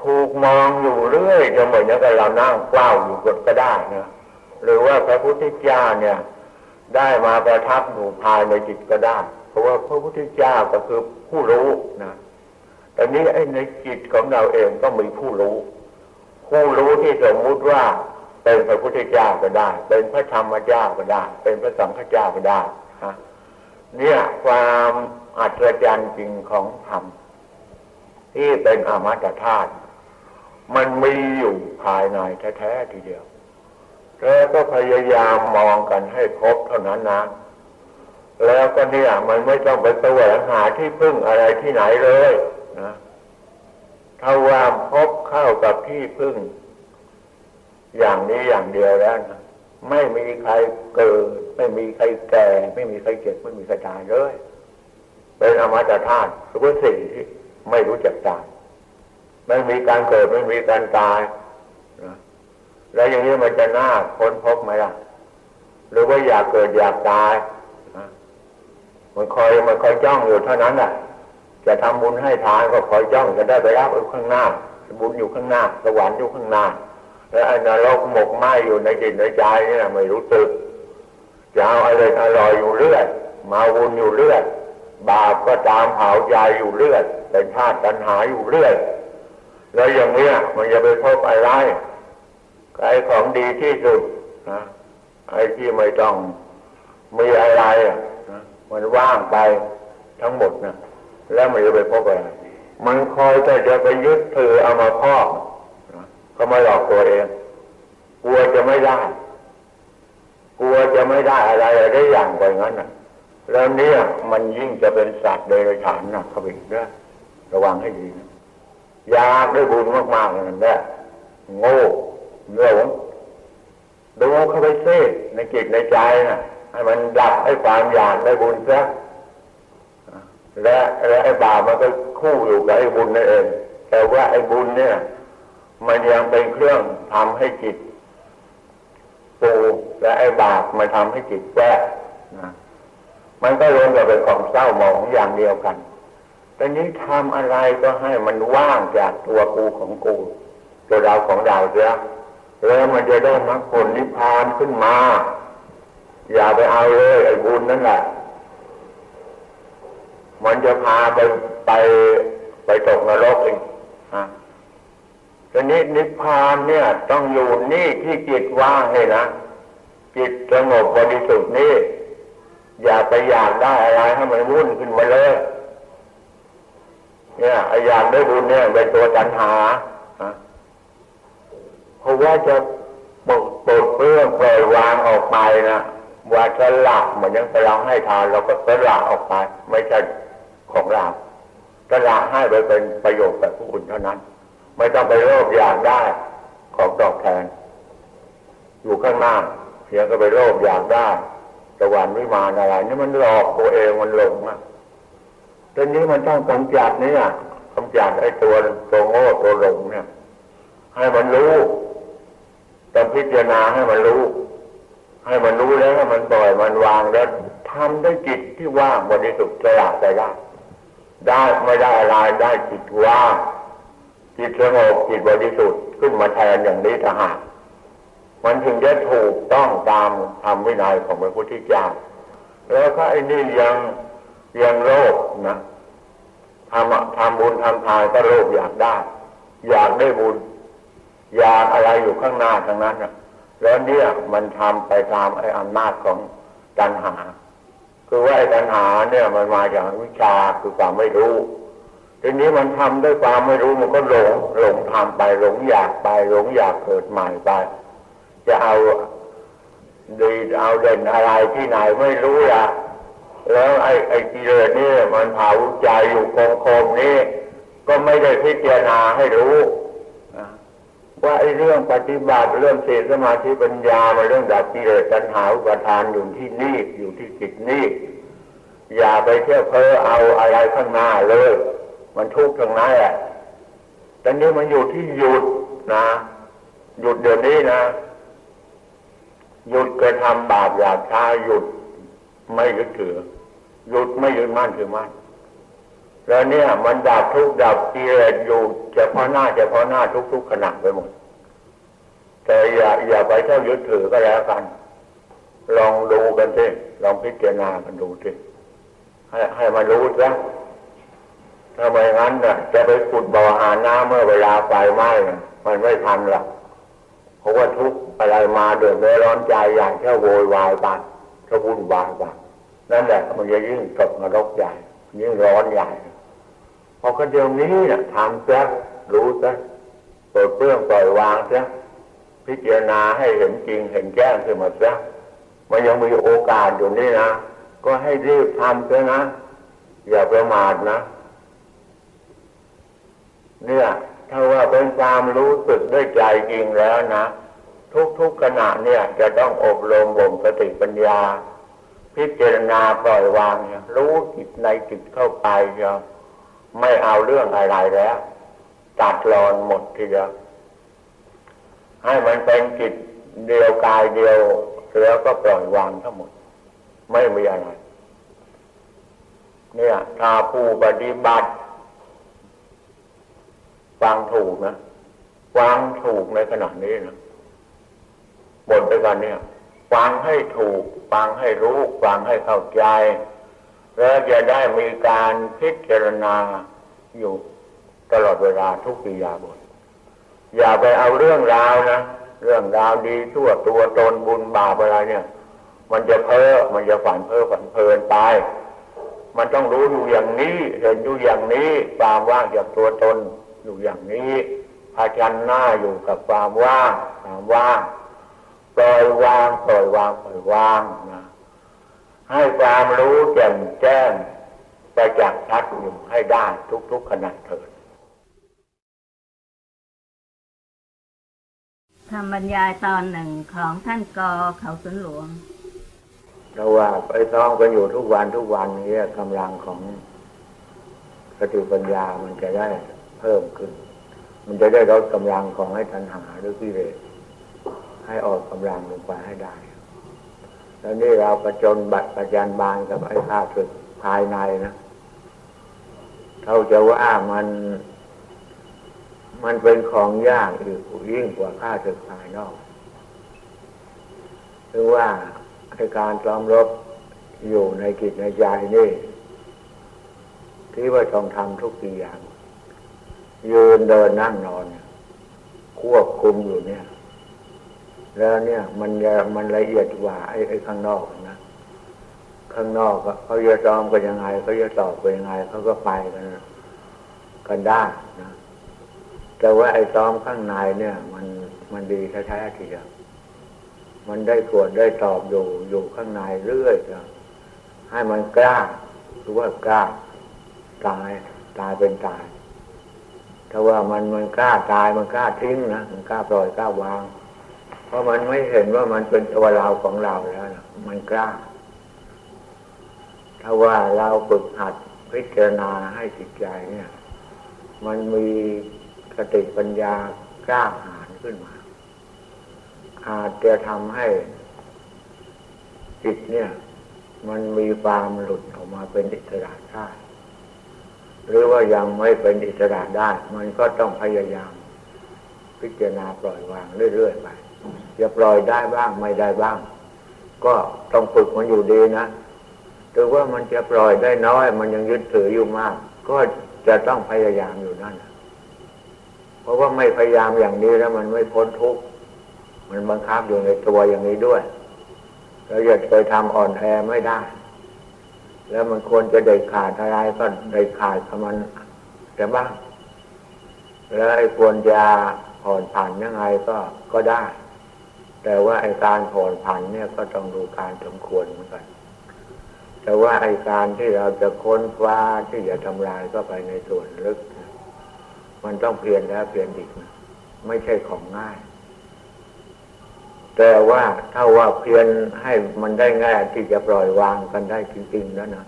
ถูกมองอยู่เรื่อยจะเหมือนกับเรานั่งเฝ้าอยู่กดก็ได้นะหรือว่าพระพุทธเจ้าเนี่ย ได้มาประทับอยู่ภายในจิตก็ได้ เพราะว่าพระพุทธเจ้าก็คือผู้รู้นะแต่นี้ไอ้ในจิตของเราเองก็มีผู้รู้ ผู้รู้ที่สมมุติว่า เป็นพระพุทธเจ้าก็ได้ เป็นพระธรรมเจ้าก็ได้ เป็นพระสังฆเจ้าก็ได้ฮะเนี่ยความอัศจรรย์จริงของธรรมที่เป็นอมตะธาตุมันมีอยู่ภายในแท้ๆทีเดียวแล้วก็พยายามมองกันให้ครบเท่านั้นนะ แล้วก็เนี่ยมันไม่ต้องไปแสวงหาที่พึ่งอะไรที่ไหนเลยนะถ้าว่าพบเข้ากับที่พึ่ง อย่างนี้อย่างเดียวแล้วนะไม่มีใครเกิด ไม่มีใครแก่ ไม่มีใครเจ็บไม่มีใครตายเลยเป็นอมตะธาตุสุสิ่งที่ไม่รู้จักตายไม่มีการเกิดไม่มีการตายนะแล้วอย่างนี้มันจะน่าค้นพบไหมล่ะ หรือว่าอยากเกิดอยากตายนะมันคอยมันคอยจ้องอยู่เท่านั้นแหละจะทำบุญให้ทานก็คอยจ้องจะได้ไปรับอยู่ข้างหน้า บุญอยู่ข้างหน้า สวรรค์อยู่ข้างหน้า แล้วไอ้นรกหมกไหมอยู่ในจิตในใจนี่นะไม่รู้สึกจะเอาอะไรอร่อยอยู่เรื่อยมาบุญอยู่เรื่อยบาปก็ตามเผาใจอยู่เรื่อยเป็นธาตุตัณหาอยู่เรื่อยแล้วอย่างเนี้ยมันจะไปพบอะไรไอ้ของดีที่สุดนะไอ้ที่ไม่ต้องมีอะไรนะมันว่างไปทั้งหมดนะแล้วมันจะไปพบอะไรมันคอยแต่จะไปยึดถือเอามาครอ ก็มาหลอกตัวเอง กลัวจะไม่ได้ กลัวจะไม่ได้อะไรได้อย่างไปงั้นนะแล้วเนี่ยมันยิ่งจะเป็นสัตว์เดรัจฉานนะขาอีกด้วยระวังให้ดีนะยากได้บุญมากๆนั่นแหละโง่เหลงดูเข้าไปเซิในจิตในใจนะให้มันดับให้ความอยากได้บุญซะและและไอ้บาปมันก็คู่อยู่กับไอ้บุญนั่นเองแต่ว่าไอ้บุญเนี่ย มันยังเป็นเครื่องทำให้จิตปูและไอ้บาปมันทำให้จิตแย่นะมันก็รวมกับเป็นของเศร้าหมองอย่างเดียวกันแต่นี้ทำอะไรก็ให้มันว่างจากตัวกูของกู ตัวเราของเราเสียแล้วมันจะได้มรรคผลนิพพานขึ้นมา อย่าไปเอาเลยไอ้บุญนั่นแหละ มันจะพาไปไปไปตกนรกเอง ทีนี้นิพพานเนี่ย ต้องอยู่นี่ที่จิตว่างเลยนะจิตสงบบริสุทธิ์นี่ อย่าไปอยากได้อะไรให้มันวุ่นขึ้นมาเลย เนี่ยอยากได้บุญเนี่ยเป็นตัวตัณหาเพราะว่าจะปลดปลดเปลื้องปล่อยวางออกไปนะว่าสละเหมือนยังเราให้ทานเราก็สละออกไป ไม่ใช่ของเราสละให้ไปเป็นประโยชน์กับผู้อื่นเท่านั้น ไม่ต้องไปโลภอยากได้ของตอบแทน อยู่ข้างหน้าเพียงก็ไปโลภอยากได้สวรรค์วิมานอะไร นี่มันหลอกตัวเองมันหลงอะตอนนี้มันต้องกำจัดเนี่ยกำจัดไอ้ตัวตัวโง่ตัวหลงเนี่ย ให้มันรู้ต้องพิจารณาให้มันรู้ ให้มันรู้แล้วให้มันปล่อยมันวางแล้วทำได้จิตที่ว่างบริสุทธิ์สละไปได้ได้ไม่ได้อะไรได้จิตว่าง จิตสงบจิตบริสุทธิ์ขึ้นมาแทนอย่างนี้ทหารมันถึงจะถูกต้องตามธรรมวินัยของพระพุทธเจ้า แล้วก็ไอ้นี่ยังยังโลภนะทำทำบุญทำทานก็โลภอยากได้ อยากได้บุญ อยากอะไรอยู่ข้างหน้าทั้งนั้นนะแล้วเนี่ยมันทำไปตามไอ้อำนาจของตัณหา คือว่าไอ้ตัณหาเนี่ยมันมาจากวิชาคือความไม่รู้ ทีนี้มันทำด้วยความไม่รู้มันก็หลงหลงทำไปหลงอยากไปหลงอยากเกิดใหม่ไป จะเอาดีเอาเด่นอะไรที่ไหนไม่รู้ละแล้วไอ้ไอ้กิเลสนี่มันเผาใจอยู่คงคมนี้ก็ไม่ได้พิจารณาให้รู้ว่าไอ้เรื่องปฏิบัติเรื่องศีลสมาธิปัญญามันเรื่องดับกิเลสตัณหาอุปทานอยู่ที่นี่อยู่ที่จิตนี่อย่าไปเที่ยวเพ้อเอาอะไรข้างหน้าเลย มันทุกข์ตรงนั้นแหละแต่นี้มันอยู่ที่หยุดนะ หยุดเดี๋ยวนี้นะ หยุดกระทำบาปอยากช้าหยุดไม่ยึดถือ หยุดไม่ยึดมั่นถือมั่นแล้วเนี่ย มันดับทุกดับกิเลสอยู่เฉพาะหน้าเฉพาะหน้าทุกๆขณะไปหมด แต่อย่าอย่าไปเท่ายึดถือก็แล้วกัน ลองดูกันสิลองพิจารณากันดูสิให้ให้มันรู้ซะ ถ้าไม่งั้นน่ะ จะไปขุดบ่อหาน้ำเมื่อเวลาไฟไหม้มันไม่ทันหรอกเพราะว่าทุกอะไรมาเดือดร้อนใจอย่างแค่โวยวายไปถ้าวุ่นวายไปนั่นแหละมันจะยิ่งตกนรกใหญ่ยิ่งร้อนใหญ่พอคนเดียวนี้เนะทำซะรู้ซะเปิดเปลื้องปล่อยวางซะพิจารณาให้เห็นจริงเห็นแจ้งขึ้นมาซะมันยังมีโอกาสอยู่นี่นะ ก็ให้รีบทำซะนะ อย่าประมาทนะ เนี่ย ถ้าว่าเป็นความรู้สึกด้วยใจจริงแล้วนะ ทุกๆขณะเนี่ย จะต้องอบรมบ่มสติปัญญา พิจารณาปล่อยวางเนี่ยรู้จิตในจิตเข้าไปจะไม่เอาเรื่องอะไรแล้ว ตัดรอนหมดทีเดียวให้มันเป็นจิตเดียวกายเดียวแล้วก็ปล่อยวางทั้งหมด ไม่มีอะไรเนี่ยถ้าผู้ปฏิบัติ ฟังถูกนะฟังถูกในขณะนี้นะบทด้วยกันเนี่ยฟังให้ถูกฟังให้รู้ฟังให้เข้าใจ แล้วจะได้มีการพิจารณาอยู่ตลอดเวลาทุกปียาบทอย่าไปเอาเรื่องราวนะเรื่องราวดีชั่วตัวตนบุญบาปอะไรเนี่ย มันจะเพ้อมันจะฝันเพ้อฝันเพลินไป มันต้องรู้อยู่อย่างนี้เห็นอยู่อย่างนี้ความว่างจากตัวตน อยู่อย่างนี้พาชันหน้าอยู่กับความว่างความว่างปล่อยวางปล่อยวางปล่อยวางนะให้ความรู้แจ่มแจ้งไปจากชัดอยู่ให้ได้ทุกๆขณะเถิดทำบรรยายตอนหนึ่งของท่านกอเขาสุนหลวงเราว่าไปท้องกันอยู่ทุกวันทุกวันนี้กำลังของสติปัญญามันจะได้ เพิ่มขึ้น มันจะได้ลดกำลังของให้ทันหาหรือกิเลสให้ออกกำลังลงไปให้ได้ แล้วนี่เราประจนบัตรประจันบานกับไอ้ข้าศึกภายในนะเขาจะว่ามัน มันเป็นของยากหรือยิ่งกว่าข้าศึกภายนอกหรือว่าในการซ้อมรบอยู่ในกิจในใจนี่ที่ว่าต้องทำทุกอย่าง ยืนเดินนั่งนอน ควบคุมอยู่เนี่ย แล้วเนี่ย มันจะมันละเอียดกว่าไอ้ไอ้ข้างนอกนะข้างนอกเขาจะซ้อมกันยังไงเขาจะตอบกันยังไงเขาก็ไปกันกันได้นะแต่ว่าไอ้ซ้อมข้างในเนี่ย มันมันดีแท้ๆทีเดียวมันได้ตรวจได้ตอบอยู่อยู่ข้างในเรื่อยจะให้มันกล้าหรือว่ากล้าตายตายเป็นตาย ถ้าว่ามันมันกล้าตายมันกล้าทิ้งนะมันกล้าปล่อยกล้าวาง เพราะมันไม่เห็นว่ามันเป็นตัวเราของเราแล้วนะมันกล้า ถ้าว่าเราฝึกหัดพิจารณาให้จิตใจเนี่ย มันมีสติปัญญากล้าหาญขึ้นมา อาจจะทำให้จิตเนี่ย มันมีความหลุดออกมาเป็นอิสระได้ หรือว่ายังไม่เป็นอิสระได้ มันก็ต้องพยายาม พิจารณาปล่อยวางเรื่อยๆไปจะปล่อยได้บ้างไม่ได้บ้าง ก็ต้องฝึกมันอยู่ดีนะถือว่ามันจะปล่อยได้น้อย มันยังยึดถืออยู่มาก ก็จะต้องพยายามอยู่นั่นเพราะว่าไม่พยายามอย่างนี้แล้วมันไม่พ้นทุกข์มันบังคับอยู่ในตัวอย่างนี้ด้วยเราจะเคยทำอ่อนแอไม่ได้ แล้วมันควรจะได้ขาดอะไรก็ได้ขาดกับมันแต่บ้าง แล้วไอ้ควรจะผ่อนผันยังไงก็ก็ได้ แต่ว่าไอ้การผ่อนผันเนี่ยก็ต้องดูการสมควรเหมือนกัน แต่ว่าไอ้การที่เราจะค้นคว้าที่จะทำลายก็ไปในส่วนลึก มันต้องเพียรแล้วเพียรอีก ไม่ใช่ของง่าย แต่ว่าถ้าว่าเพียรให้มันได้ง่ายที่จะปล่อยวางกันได้จริงๆแล้วนะ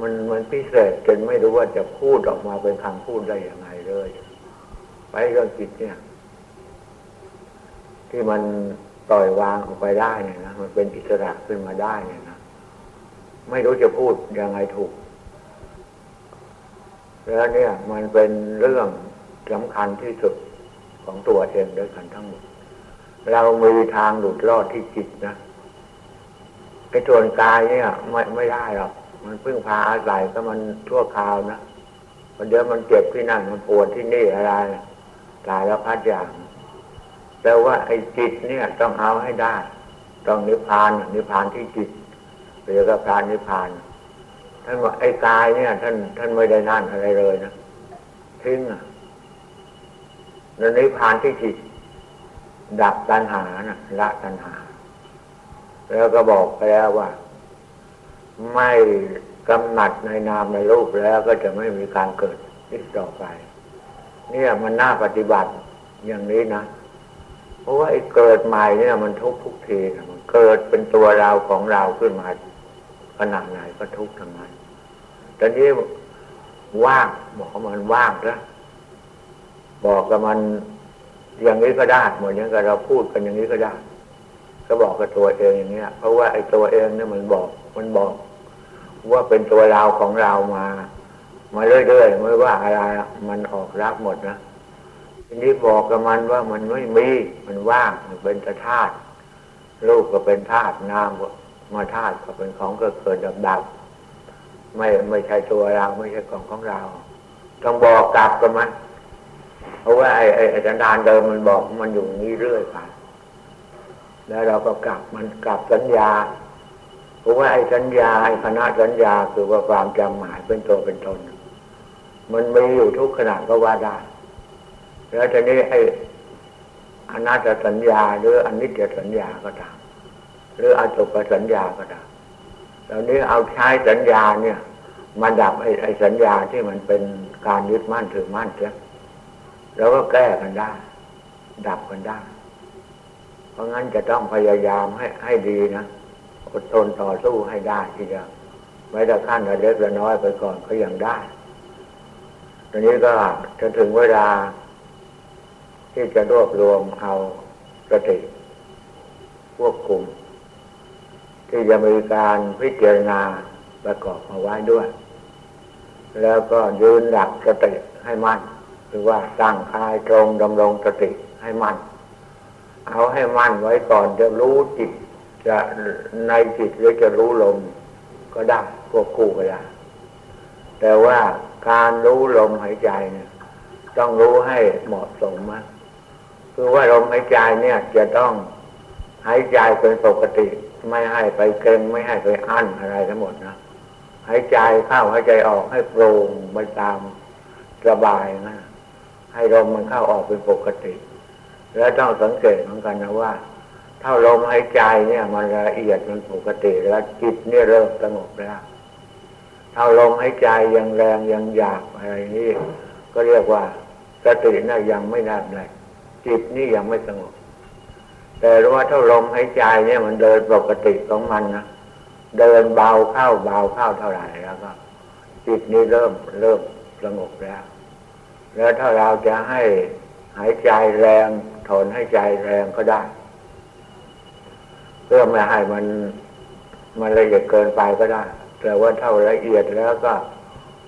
มันมันพิเศษจนไม่รู้ว่าจะพูดออกมาเป็นคำพูดได้อย่างไรเลย ไปเรื่องจิตเนี่ย ที่มันปล่อยวางออกไปได้เนี่ยนะมันเป็นอิสระขึ้นมาได้เนี่ยนะไม่รู้จะพูดยังไงถูก แล้วเนี่ย มันเป็นเรื่องสำคัญที่สุดของตัวเองด้วยกันทั้งหมด เรามีทางหลุดรอดที่จิตนะไอ้ส่วนกายเนี่ย ไม่ไม่ได้หรอกมันพึ่งพาอาศัยก็มันชั่วคราวนะมันเดี๋ยวมันเจ็บที่นั่นมันปวดที่นี่อะไรตายแล้วพัดอย่าง แต่ว่าไอ้จิตเนี่ยต้องเอาให้ได้ ต้องนิพพานนิพพานที่จิตเรียกว่าพานนิพพานท่านว่าไอ้กายเนี่ย ท่านท่านไม่ได้นั่นอะไรเลยนะทิ้งอะแล้วนิพพานที่จิต ดับตัณหานะละตัณหา แล้วก็บอกไปแล้วว่า ไม่กำหนัดในนามในรูปแล้วก็จะไม่มีการเกิดอีกต่อไป เนี่ยมันน่าปฏิบัติอย่างนี้นะเพราะว่าไอ้เกิดใหม่เนี่ยมันทุกทุกทีนะมันเกิดเป็นตัวเราของเราขึ้นมาขนาดไหนก็ทุกทั้งนั้นตอนนี้ว่างบอกมันว่างแล้วบอกกับมัน อย่างนี้ก็ได้เหมือนอย่างกับเราพูดกันอย่างนี้ก็ได้ ก็บอกกับตัวเองอย่างเนี้ย เพราะว่าไอ้ตัวเองเนี่ยมันบอก มันบอก ว่าเป็นตัวเราของเรามา มาเรื่อยๆไม่ว่าอะไรมันออกรับหมดนะทีนี้บอกกับมันว่ามันไม่มีมันว่างมันเป็นธาตุรูปก็เป็นธาตุนามมาธาตุก็เป็นของเกิดเกิดดับดับไม่ไม่ใช่ตัวเราไม่ใช่ของของเรา ต้องบอกกลับกับมัน เพราะว่าไอ้ไอ้สันดานเดิมมันบอกมันอยู่นี้เรื่อยไปแล้วเราก็กลับมันกลับสัญญาเพราะว่าไอ้สัญญาไอ้คณะสัญญาคือว่าความจำหมายเป็นตัวเป็นตนมันมีอยู่ทุกขณะก็ว่าได้แล้วทีนี้ไอ้อนัตสัญญาหรืออนิจจสัญญาก็ตามหรืออจุปสัญญาก็ตามตอนนี้เอาใช้สัญญาเนี่ยมาดับไอ้ไอ้สัญญาที่มันเป็นการยึดมั่นถือมั่นเสีย แล้วก็แก้กันได้ ดับกันได้ เพราะงั้นจะต้องพยายามให้ให้ดีนะอดทนต่อสู้ให้ได้ทีเดียวไม่แต่ขั้นเล็กละน้อยไปก่อนก็ยังได้ตอนนี้ก็จะถึงเวลา ที่จะรวบรวมเอาสติควบคุม ที่จะมีการพิจารณาประกอบเอาไว้ด้วย แล้วก็ยืนหลักสติให้มั่น หรือว่าตั้งคายตรงดำรงสติให้มั่น เอาให้มั่นไว้ก่อนจะรู้จิต จะในจิตหรือจะรู้ลมก็ได้ควบคู่กันได้แต่ว่าการรู้ลมหายใจเนี่ยต้องรู้ให้เหมาะสมนะคือว่าลมหายใจเนี่ยจะต้องหายใจเป็นปกติ ไม่ให้ไปเกรงไม่ให้ไปอั้นอะไรทั้งหมดนะหายใจเข้าหายใจออกให้โปร่งไปตามสบายนะ ให้ลมมันเข้าออกเป็นปกติ แล้วต้องสังเกตเหมือนกันนะว่า ถ้าลมหายใจเนี่ย มันละเอียดมันปกติ แล้วจิตเนี่ยเริ่มสงบแล้วถ้าลมหายใจยังแรงยังอยากอะไรนี่ก็เรียกว่าสติน่ะยังไม่แน่เลยจิตนี่ยังไม่สงบ แต่ว่าถ้าลมหายใจเนี่ยมันเดินปกติของมันนะเดินเบาเข้าเบาเข้าเท่าไหร่แล้วก็จิตนี่เริ่มเริ่มสงบแล้ว แล้วถ้าเราจะให้หายใจแรงถอนให้ใจแรงก็ได้ เพื่อไม่ให้มันมันละเอียดเกินไปก็ได้ แต่ว่าเท่าละเอียดแล้วก็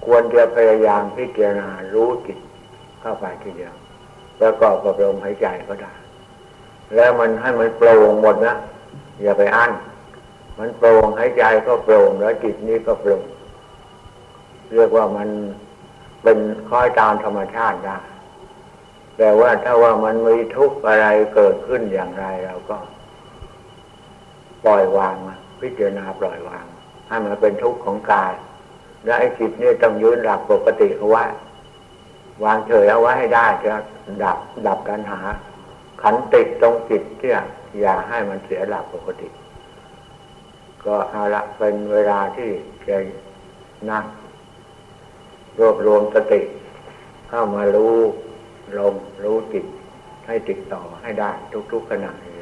ควรจะพยายามพิจารณารู้จิตเข้าไปทีเดียวแล้วก็ประลมหายใจก็ได้ แล้วมันให้มันโปร่งหมดนะอย่าไปอั้นมันโปร่งหายใจก็โปร่งแล้วจิตนี้ก็โปร่งเรียกว่ามัน เป็นคอยตามธรรมชาติได้แต่ว่าถ้าว่ามันมีทุกข์อะไรเกิดขึ้นอย่างไรเราก็ ปล่อยวางพิจารณาปล่อยวาง ให้มันเป็นทุกข์ของกาย และไอ้จิตนี่ต้องยืนหลักปกติเอาไว้วางเฉยเอาไว้ให้ได้จะดับดับการหา ขันติดตรงจิตที่อย่าให้มันเสียหลักปกติ ก็เอาละเป็นเวลาที่จะนั่ง รวบรวมสติ เข้ามารู้ลมรู้จิตให้ติดต่อให้ได้ทุกๆขณะเลย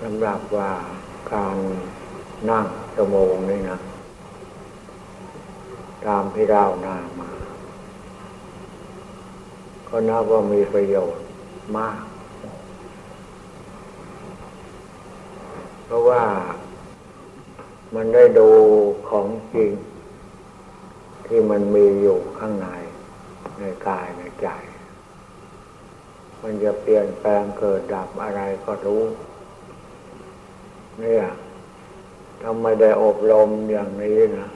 สำหรับว่าการนั่งชั่วโมงนี่นะ ตามที่เรานามา ก็นับว่ามีประโยชน์มาก เพราะว่า มันได้ดูของจริง ที่มันมีอยู่ข้างใน ในกายในใจ มันจะเปลี่ยนแปลงเกิดดับอะไรก็รู้ เนี่ยถ้าไม่ได้อบรมอย่างนี้นะ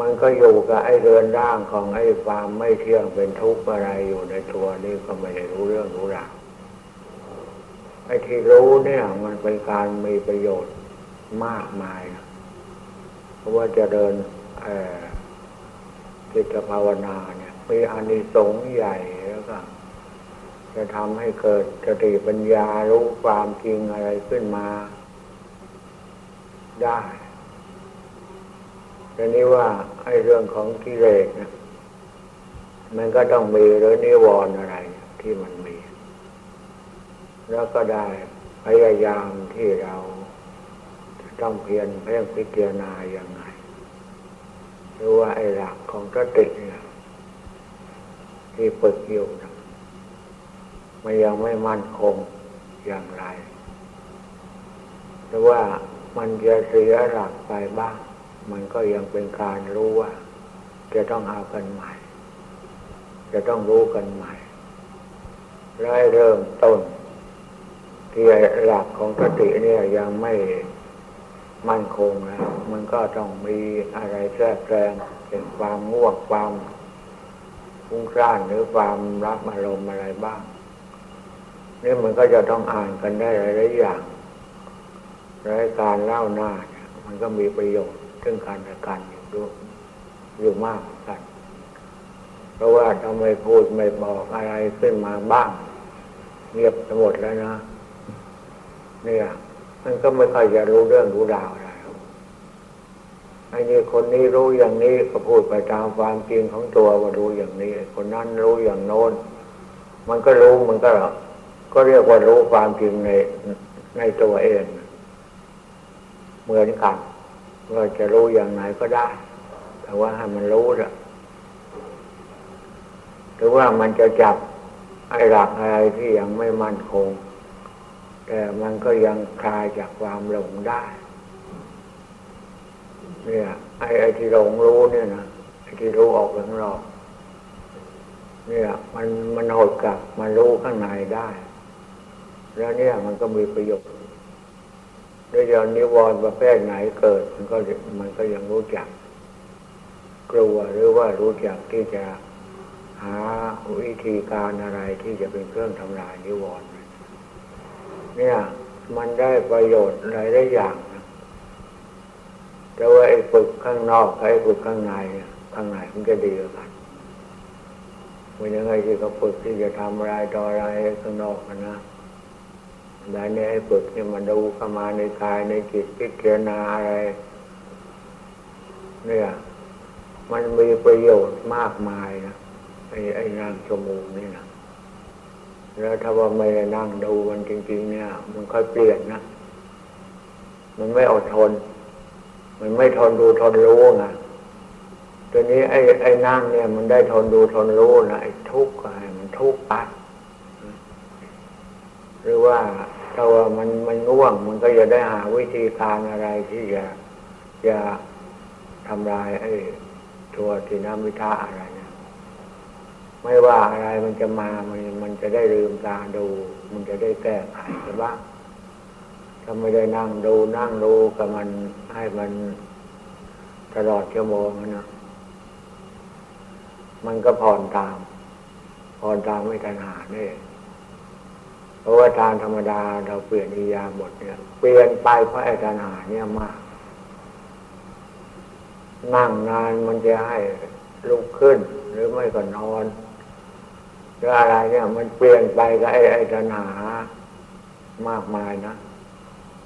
มันก็อยู่กับไอ้เรือนร่างของไอ้ความไม่เที่ยงเป็นทุกข์อะไรอยู่ในตัวนี่ก็ไม่ได้รู้เรื่องรู้ราวไอ้ที่รู้เนี่ย มันเป็นการมีประโยชน์ มากมาย เพราะว่าจะเดินจิตภาวนาเนี่ยมีอานิสงส์ใหญ่แล้วก็จะทำให้เกิดสติปัญญารู้ความจริงอะไรขึ้นมาได้แต่นี้ว่าไอ้เรื่องของกิเลสนะมันก็ต้องมีหรือนิวรณ์อะไรที่มันมี แล้วก็ได้พยายามที่เรา ต้องเพียรเพ่งพิจารณาอย่างไงหรือว่าไอ้หลักของสติเนี่ยที่ฝึกอยู่นะมันยังไม่มั่นคงอย่างไร หรือว่ามันจะเสียหลักไปบ้าง มันก็ยังเป็นการรู้ว่า จะต้องเอากันใหม่ จะต้องรู้กันใหม่แล้เริ่มต้นที่หลักของสติเนี่ยยังไม่ มั่นคงแล้วมันก็ต้องมีอะไรแทรกแซงเป็นความง่วงความฟุ้งซ่านหรือความรับอารมณ์อะไรบ้างนี่มันก็จะต้องอ่านกันได้หลายอย่างรายการเล่าหน้าเนี่ยมันก็มีประโยชน์ซึ่งการและกันอยู่ด้วยอยู่มากกัน เพราะว่าทำไมพูดไม่บอกอะไรขึ้นมาบ้าง เงียบหมดแล้วนะเนี่ย มันก็ไม่ค่อยจะรู้เรื่องรู้ราวอะไรไอ้นี่คนนี้รู้อย่างนี้ก็พูดไปตามความจริงของตัวว่ารู้อย่างนี้ คนนั้นรู้อย่างโน้น มันก็รู้มันก็ ก็เรียกว่ารู้ความจริงในในตัวเอง เหมือนกันว่าจะรู้อย่างไหนก็ได้ แต่ว่าให้มันรู้อะหรือว่ามันจะจับไอ้หลักอะไรที่ยังไม่มั่นคง มันก็ยังคลายจากความหลงได้ เนี่ยไอ้ไอ้ที่หลงรู้เนี่ยนะไอ้ที่รู้ออกข้างนอกเนี่ยมันมันหดกลับมันรู้ข้างในได้ แล้วเนี่ยมันก็มีประโยชน์ด้วยยานิวรณ์ประเภทไหนเกิด มันก็มันก็ยังรู้จัก กลัวหรือว่ารู้จักที่จะหาวิธีการอะไรที่จะเป็นเครื่องทำลายนิวรณ์ เนี่ย มันได้ประโยชน์หลายได้อย่างนะแต่ว่าไอ้ฝึกข้างนอกกับไอ้ฝึกข้างในข้างในมันจะดีกันมันยังไงที่เขาฝึกที่จะทำอะไรต่ออะไรข้างนอกนะแล้เนี่ยให้ฝึกเนี่ยมันดูเข้ามาในกายในจิตพิจารณาอะไร เนี่ย มันมีประโยชน์มากมายนะไอ้ไอ้นั่งชั่วโมงนี่นะ แล้วถ้าว่าไม่ได้นั่งดูมันจริง ๆ เนี่ย มันค่อยเปลี่ยนนะ มันไม่อดทน มันไม่ทนดูทนรู้ไงตัวนี้ไอ้ไอ้นั่งเนี่ย มันได้ทนดูทนรู้นะไอ้ทุกข์ก็ให้มันทุกข์ไปหรือว่าถ้าว่ามันมันง่วง มันก็จะได้หาวิธีการอะไรที่จะจะทำลายไอ้ตัวทีน้ำวิทาอะไร ไม่ว่าอะไรมันจะมามันมันจะได้ลืมตาดู มันจะได้แก้ไขใช่บ้างถ้าไม่ได้นั่งดูนั่งดูกับมันให้มันตลอดชั่วโมงนะมันก็ผ่อนตาม ผ่อนตามไม่ทันหาเนี่ยเพราะว่าทางธรรมดาเราเปลี่ยนอิยาบทเนี่ย เปลี่ยนไปเพราะไอ้ตัณหาเนี่ยมาก นั่งนานมันจะให้ลุกขึ้นหรือไม่ก็นอน ออะไรเนี่ย มันเปลี่ยนไปกับไอ้ไอ้ตัณหามากมายนะ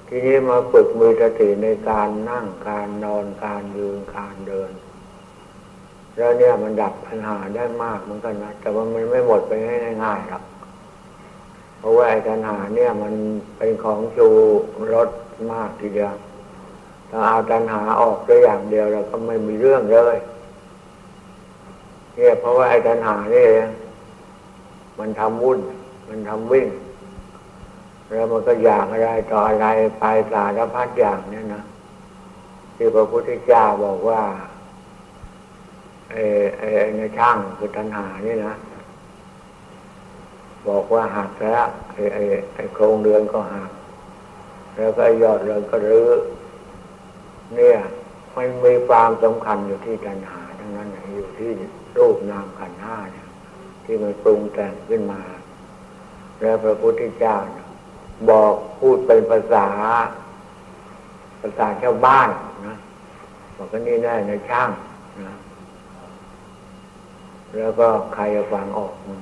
ทีนี้มาฝึกมือสติในการนั่งการนอนการยืนการเดิน แล้วเนี่ยมันดับปัญหาได้มากเหมือนกันนะแต่ว่ามันไม่หมดไปง่ายๆหรอกเพราะว่าไอ้ปัญหาเนี่ยมันเป็นของชูรสมากทีเดียวถ้าเอาตัณหาออกได้อย่างเดียวเราก็ไม่มีเรื่องเลยเนี่ยเพราะว่าไอ้ตัณหานี่เอง มันทำวุ่น มันทำวิ่ง แล้วมันก็อยากอะไรต่ออะไรไปสารพัดอย่างเนี่ยนะที่พระพุทธเจ้าบอกว่าไอ้ไอ้ในช่างคือตัณหานี่นะ บอกว่าหักแล้วไอ้ไอ้ไอ้โครงเรือนก็หัก แล้วก็ยอดเรือนก็รื้อเนี่ยมันมีความสำคัญอยู่ที่ตัณหาทั้งนั้นอยู่ที่รูปนามขันธ์ห้าเนี่ย ที่มันปรุงแต่งขึ้นมา แล้วพระพุทธเจ้าบอกพูดเป็นภาษา ภาษาชาวบ้านนะบอกว่านี่แน่ในช่างนะแล้วก็ใครจะฟังออกมา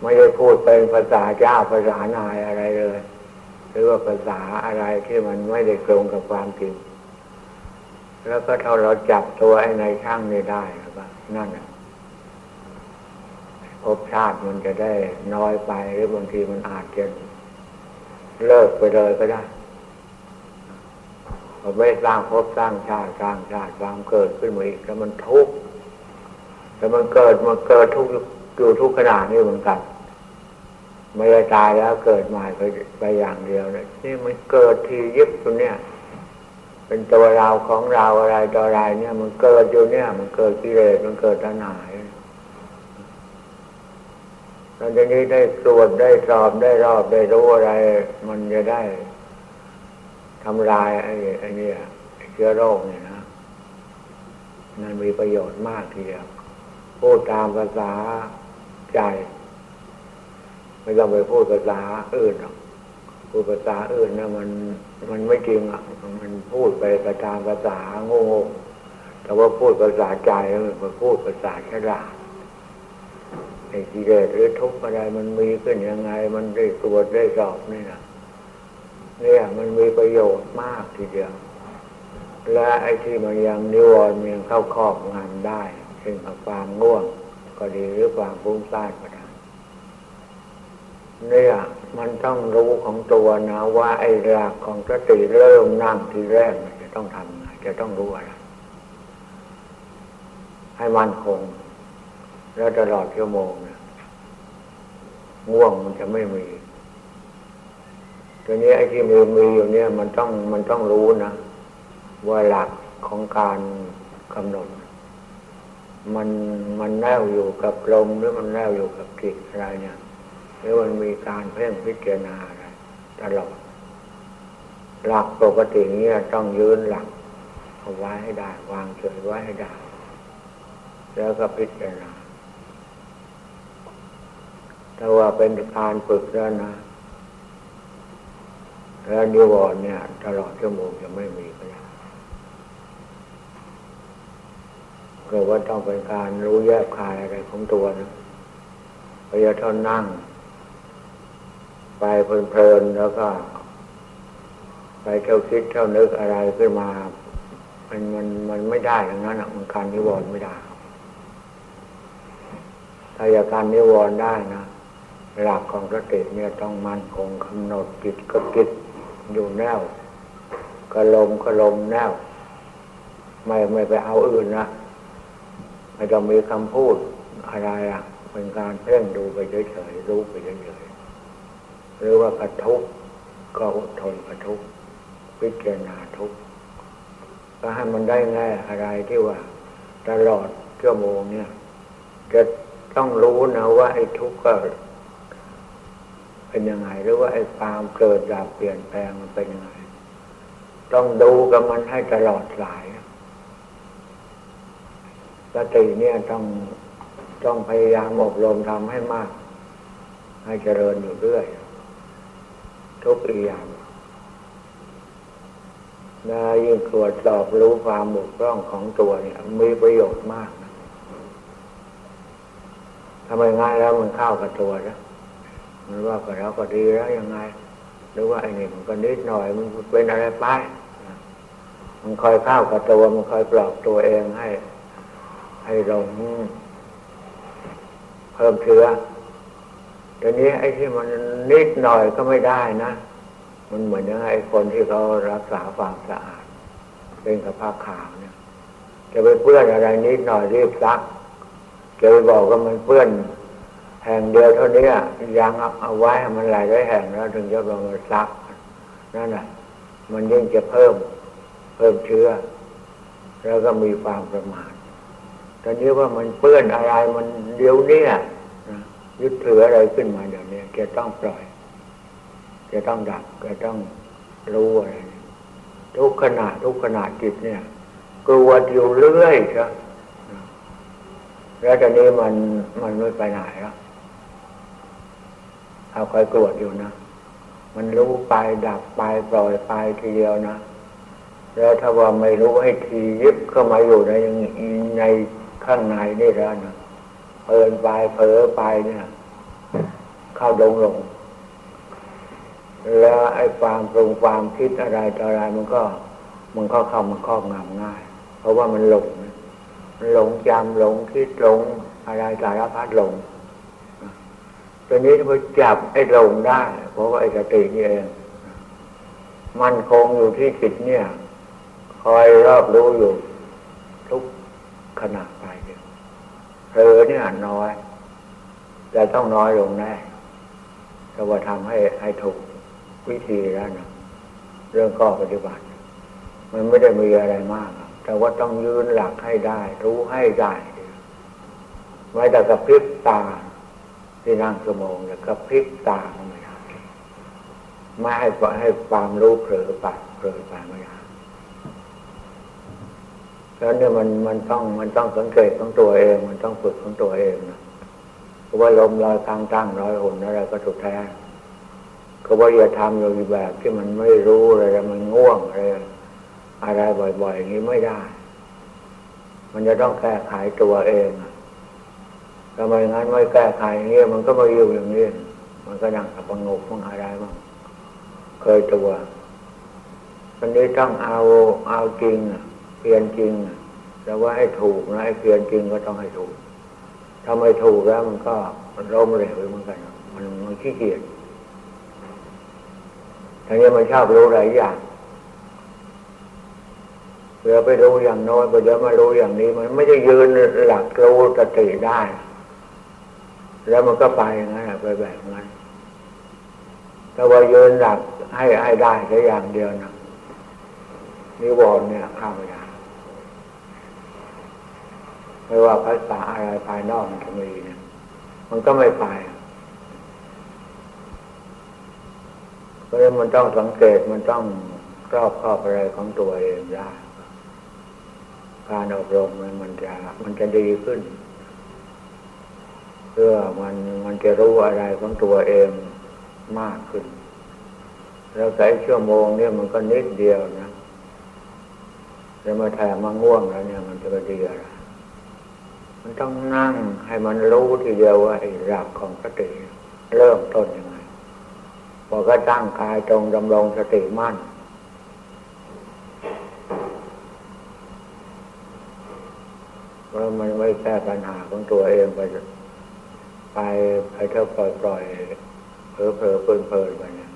ไม่ได้พูดเป็นภาษาเจ้าภาษานายอะไรเลย หรือว่าภาษาอะไรที่มันไม่ได้ตรงกับความจริงแล้วก็ถ้าเราจับตัวไอ้ในช่างนี่ได้แล้วก็นั่นแหละ ภพชาติมันจะได้น้อยไปหรือบางทีมันอาจจะเลิกไปเลยก็ได้เราไม่สร้างภพสร้างชาติสร้างชาติความเกิดขึ้นมาอีกแล้วมันทุกข์แต่มันเกิดมันเกิดทุกอยู่ทุกขณะนี่เหมือนกันไม่ได้ตายแล้วเกิดใหม่ไปไปอย่างเดียวเลยนี่มันเกิดทียิบตัวเนี้ยเป็นตัวเราของเราอะไรต่ออะไรเนี่ย มันเกิดอยู่เนี่ย มันเกิดกิเลสมันเกิดตัณหา เราจะนี้ได้ตรวจได้สอบได้รอบได้รู้อะไร มันจะได้ทำลายไอ้ไอ้นี่เชื้อโรคเนี่ยนะมันมีประโยชน์มากทีเดียวพูดตามภาษาใจ ไม่ต้องไปพูดภาษาอื่นหรอกพูดภาษาอื่นนะมันมันไม่จริงอะมันพูดไปตามภาษาโง่ๆแต่ว่าพูดภาษาใจมันพูดภาษาฉลาด กิเลสหรือทุกข์อะไรมันมีขึ้นยังไง มันได้ตรวจได้สอบนี่นะเนี่ยมันมีประโยชน์มากทีเดียว และไอ้ที่มันยังนิวรณ์มันยังเข้าครอบงานได้เช่นความง่วงก็ดีหรือความฟุ้งซ่านก็ได้เนี่ยมันต้องรู้ของตัวนะว่าไอ้หลักของสติเริ่มนั่งทีแรกจะต้องทำไงจะต้องรู้อะไรให้มันคง แล้วตลอดชั่วโมงนะง่วงมันจะไม่มีตัวนี้ไอ้ที่มีมีอยู่เนี่ย มันต้องมันต้องรู้นะว่าหลักของการกำหนด มันมันแน่วอยู่กับลมหรือมันแน่วอยู่กับจิตอะไรเนี่ยหรือมันมีการเพ่งพิจารณาอะไรตลอด หลักปกติเนี่ยต้องยืนหลักเอาไว้ให้ได้ วางเฉยไว้ให้ได้ แล้วก็พิจารณา ถ้าว่าเป็นการฝึกแล้วนะแล้วนิวรณ์เนี่ย ตลอดชั่วโมงจะไม่มีก็ได้ก็ว่าต้องเป็นการรู้แยกคายอะไรของตัวนะพยาท่านนั่ง ไปเพลินๆแล้วก็ ไปเท่าคิดเท่านึกอะไรขึ้นมา มันมันมันไม่ได้อย่างนั้นมันการนิวรณ์ไม่ได้ถ้าอยากการนิวรณ์ได้นะ หลักของสติเนี่ยต้องมันคงกำหนดจิตก็จิตอยู่แนวก็ลมก็ลมแนวไม่ไม่ไปเอาอื่นนะไม่ต้องมีคำพูดอะไรอะเป็นการเพ่งดูไปเฉยๆรู้ไปเฉยๆหรือว่ากระทุกก็อดทนกระทุกพิจารณาทุกก็ให้มันได้ง่ายอะไรที่ว่า ตลอดชั่วโมงเนี่ยจะต้องรู้นะว่าไอ้ทุกข์ก็ เป็นยังไง หรือว่าไอ้ความเกิดดับเปลี่ยนแปลงมันเป็นยังไง ต้องดูกับมันให้ตลอดสายสติเนี่ยต้องต้องพยายามอบรมทำให้มาก ให้เจริญอยู่เรื่อย ทุกอย่างนะยิ่งตรวจสอบรู้ความบกพร่องของตัวเนี่ย มีประโยชน์มากนะทำไมง่ายแล้วมันเข้ากับตัวนะ มันว่ากับเราก็ดีแล้วยังไง หรือว่าไอ้นี่มันก็นิดหน่อยมันเป็นอะไรไปมันคอยเข้ากับตัวมันคอยปลอบตัวเองให้ ให้ลงเพิ่มเชื้อทีนี้ไอ้ที่มันนิดหน่อยก็ไม่ได้นะ มันเหมือนยังไงคนที่เขารักษาความสะอาดเป็นกับผ้าขาวเนี่ยจะไปเปื้อนอะไรนิดหน่อยรีบซักจะไปบอกว่ามันเปื้อน แห่งเดียวเท่านี้ยังเอาไว้ให้มันหลายร้อยแห่งแล้วถึงจะลงมาซักนั่นแหะมันยิ่งจะเพิ่มเพิ่มเชื้อ แล้วก็มีความประมาทตอนนี้ว่ามันเปื้อนอะไรมันเดี๋ยวนี่ยยึดถืออะไรขึ้นมาเดี๋ยวนี้แกต้องปล่อยแกต้องดับแกต้องรู้อะไรทุกขณะทุกขณะจิตเนี่ย กลัวอยู่เรื่อยใช่แล้วตอนนี้มันมันไม่ไปไหนแล้ว เอาคอยกลัวอยู่นะ มันรู้ไปดับไปปล่อยไปทีเดียวนะ แล้วถ้าว่าไม่รู้ให้ทียึดเข้ามาอยู่ในในข้างในนี่แล้วนะเพลินไปเผลอไปเนี่ย เข้าดงลง แล้วไอ้ความปรุงความคิดอะไรต่ออะไรมันก็ มันก็เข้ามันครอบงำง่าย เพราะว่ามันหลงหลงจำหลงคิดหลงอะไรสารพัดหลง ตัวนี้ถ้าจับไอ้ลงได้ เพราะว่าไอ้สตินี่เอง มันคงอยู่ที่จิตเนี่ย คอยรอบรู้อยู่ ทุกขณะไปเธอเนี่ยน้อยแต่ต้องน้อยลงแน่แต่ว่าทำให้ให้ถูกวิธีแล้วนะเรื่องข้อปฏิบัติ มันไม่ได้มีอะไรมาก แต่ว่าต้องยืนหลักให้ได้ รู้ให้ได้ไม่แต่กับพริบตา ที่นั่งสมองเนี่ยกับพริบตาไม่ได้ไม่ให้ให้ความรู้เผลอไปเผลอไปไม่ได้แล้วเนี่ยมันมันต้องมันต้องสังเกตของตัวเอง มันต้องฝึกของตัวเองนะเพราะว่าลมลอยทางตั้งร้อยหนอะไรก็ถูกแท้ก็ว่าอย่าทำอยู่แบบที่มันไม่รู้อะไรมันง่วงอะไรอะไรบ่อยๆอย่างนี้ไม่ได้ มันจะต้องแก้ไขตัวเอง ทำไมงั้นไม่แก้ไขอย่างนี้มันก็มาอยู่อย่างนี้มันก็ยังสับงกมันอะไรบ้างเคยตัววันนี้ต้องเอาเอาจริงอะพียรจริงแต่ว่าให้ถูกนะไอ้เพียรจริงก็ต้องให้ถูกถ้าไม่ถูกแล้วมันก็มันล้มเหลวเหมือนกัน มันมันขี้เกียจทีนี้มันชอบรู้หลายอย่างเดี๋ยวไปรู้อย่างน้อยเดี๋ยวมารู้อย่างนี้ มันไม่ได้ยืนหลักรู้สติได้ แล้วมันก็ไปอย่างนั้นไปแบบนั้นถ้าว่ายืนหลักให้ให้ได้แค่อย่างเดียวนะนิวรณ์เนี่ยข้าไม่ได้ไม่ว่าภาษาอะไรภายนอกมันจะมีเนี่ยมันก็ไม่ไปเพราะฉะนั้นมันต้องสังเกตมันต้องรอบครอบอะไรของตัวเองได้การอบรมมันมันจะมันจะดีขึ้น เพื่อมันมันจะรู้อะไรของตัวเองมากขึ้น แล้วใช้ชั่วโมงเนี่ยมันก็นิดเดียวนะแล้วมาแถมมาง่วงแล้วเนี่ย มันจะดีอะไรมันต้องนั่งให้มันรู้ทีเดียวว่าไอ้หลักของสติเริ่มต้นยังไงพอก็ตั้งกายตรงดำรงสติมั่นว่ามันไม่แก้ปัญหาของตัวเองไป ไปไปเท่าปล่อยปล่อยเผลอเผลอเพลินเพลินไปเนี่ย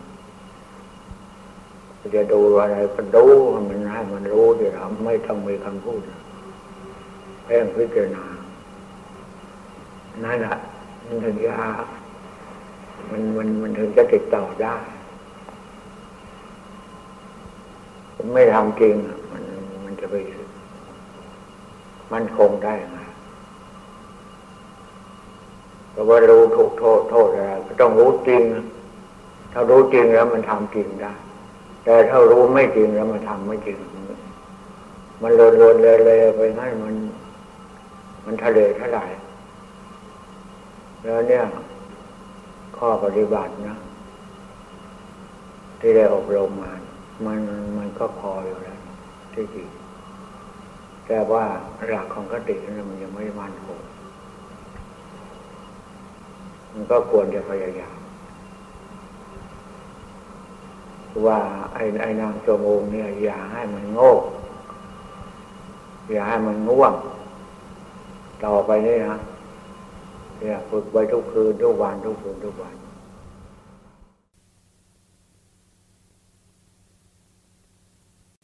จะดูอะไรก็ดูให้มันให้มันรู้ดีเราไม่ต้องมีคำพูดเพ่งพิจารณานั่นแหละมันถึงจะมันมันมันถึงจะติดต่อได้ไม่ทำจริงมันมันจะไปมันคงได้ไง เพราว่ารู้ถูกโทษโทษอะไรก็ต้องรู้จริง ถ้ารู้จริงแล้วมันทำจริงได้แต่ถ้ารู้ไม่จริงแล้วมันทำไม่จริง มันเลินเลยๆไปงั้มัน มันทะเลทลายแล้วเนี่ย ข้อปฏิบัตินะ ที่ได้อบรมมามันมันก็พออยู่แล้วที่จริงแต่ว่าหลักของคตินั้นมันยังไม่มั่นคง มันก็ควรจะพยายามว่าไอ้ไอ้นางจงองเนี่ย อย่าให้มันโง่ อย่าให้มันง่วง ต่อไปนี่นะเนี่ยฝึกไว้ทุกคืนทุกวันทุกคืนทุกวัน